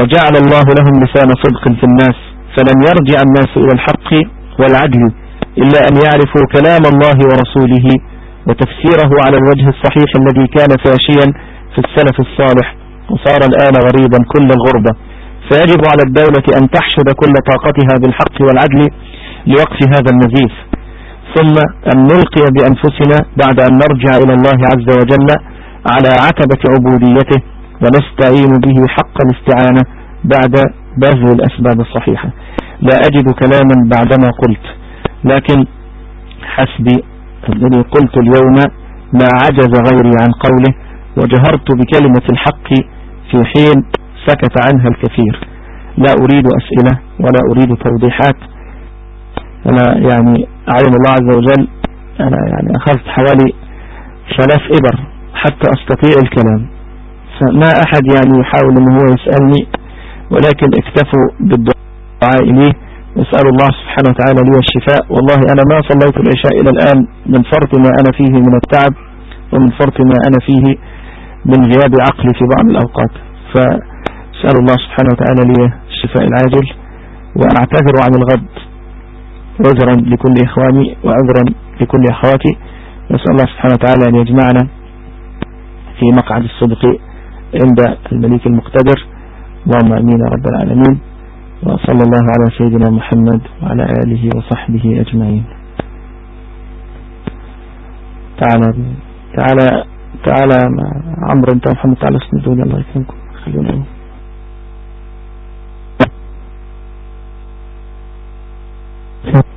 وجعل الله لهم لسان صدق في الناس فلن يرجع الناس إلى الحق والعدل إلا أن يعرفوا كلام الله ورسوله وتفسيره على الوجه الصحيح الذي كان فاشيا في السلف الصالح وصار الآن غريبا كل الغربة. فيجب على الدولة أن تحشد كل طاقتها بالحق والعدل لوقف هذا النزيف. ثم أن نلقي بأنفسنا بعد أن نرجع إلى الله عز وجل على عتبة عبوديته ونستعين به حق الاستعانة بعد بذل الأسباب الصحيحة. لا أجد كلاما بعدما قلت لكن حسبي الذي قلت اليوم ما عجز غيري عن قوله وجهرت بكلمة الحق في حين سكت عنها الكثير. لا أريد أسئلة ولا أريد توضيحات. أنا يعني أعلم الله عز وجل أنا يعني أخذت حوالي ثلاث إبر حتى أستطيع الكلام. ما أحد يعني يحاول أنه هو يسألني ولكن اكتفوا بالدعاء لي نسأل الله سبحانه وتعالى لي الشفاء. والله أنا ما صليت العشاء إلى الآن من فرط ما أنا فيه من التعب ومن فرط ما أنا فيه من غياب عقلي في بعض الأوقات. فسأل الله سبحانه وتعالى لي الشفاء العاجل وأعتذر عن الغد عذرا لكل إخواني وعذرا لكل أخواتي. نسأل الله سبحانه وتعالى أن يجمعنا في مقعد الصدق. عند المليك المقتدر. اللهم أمين رب العالمين. وصلى الله على سيدنا محمد وعلى آله وصحبه أجمعين. تعالى تعالى تعالى عمرو أنت محمد تعالى اسندوني الله يكرمكم. خلونا. Thank.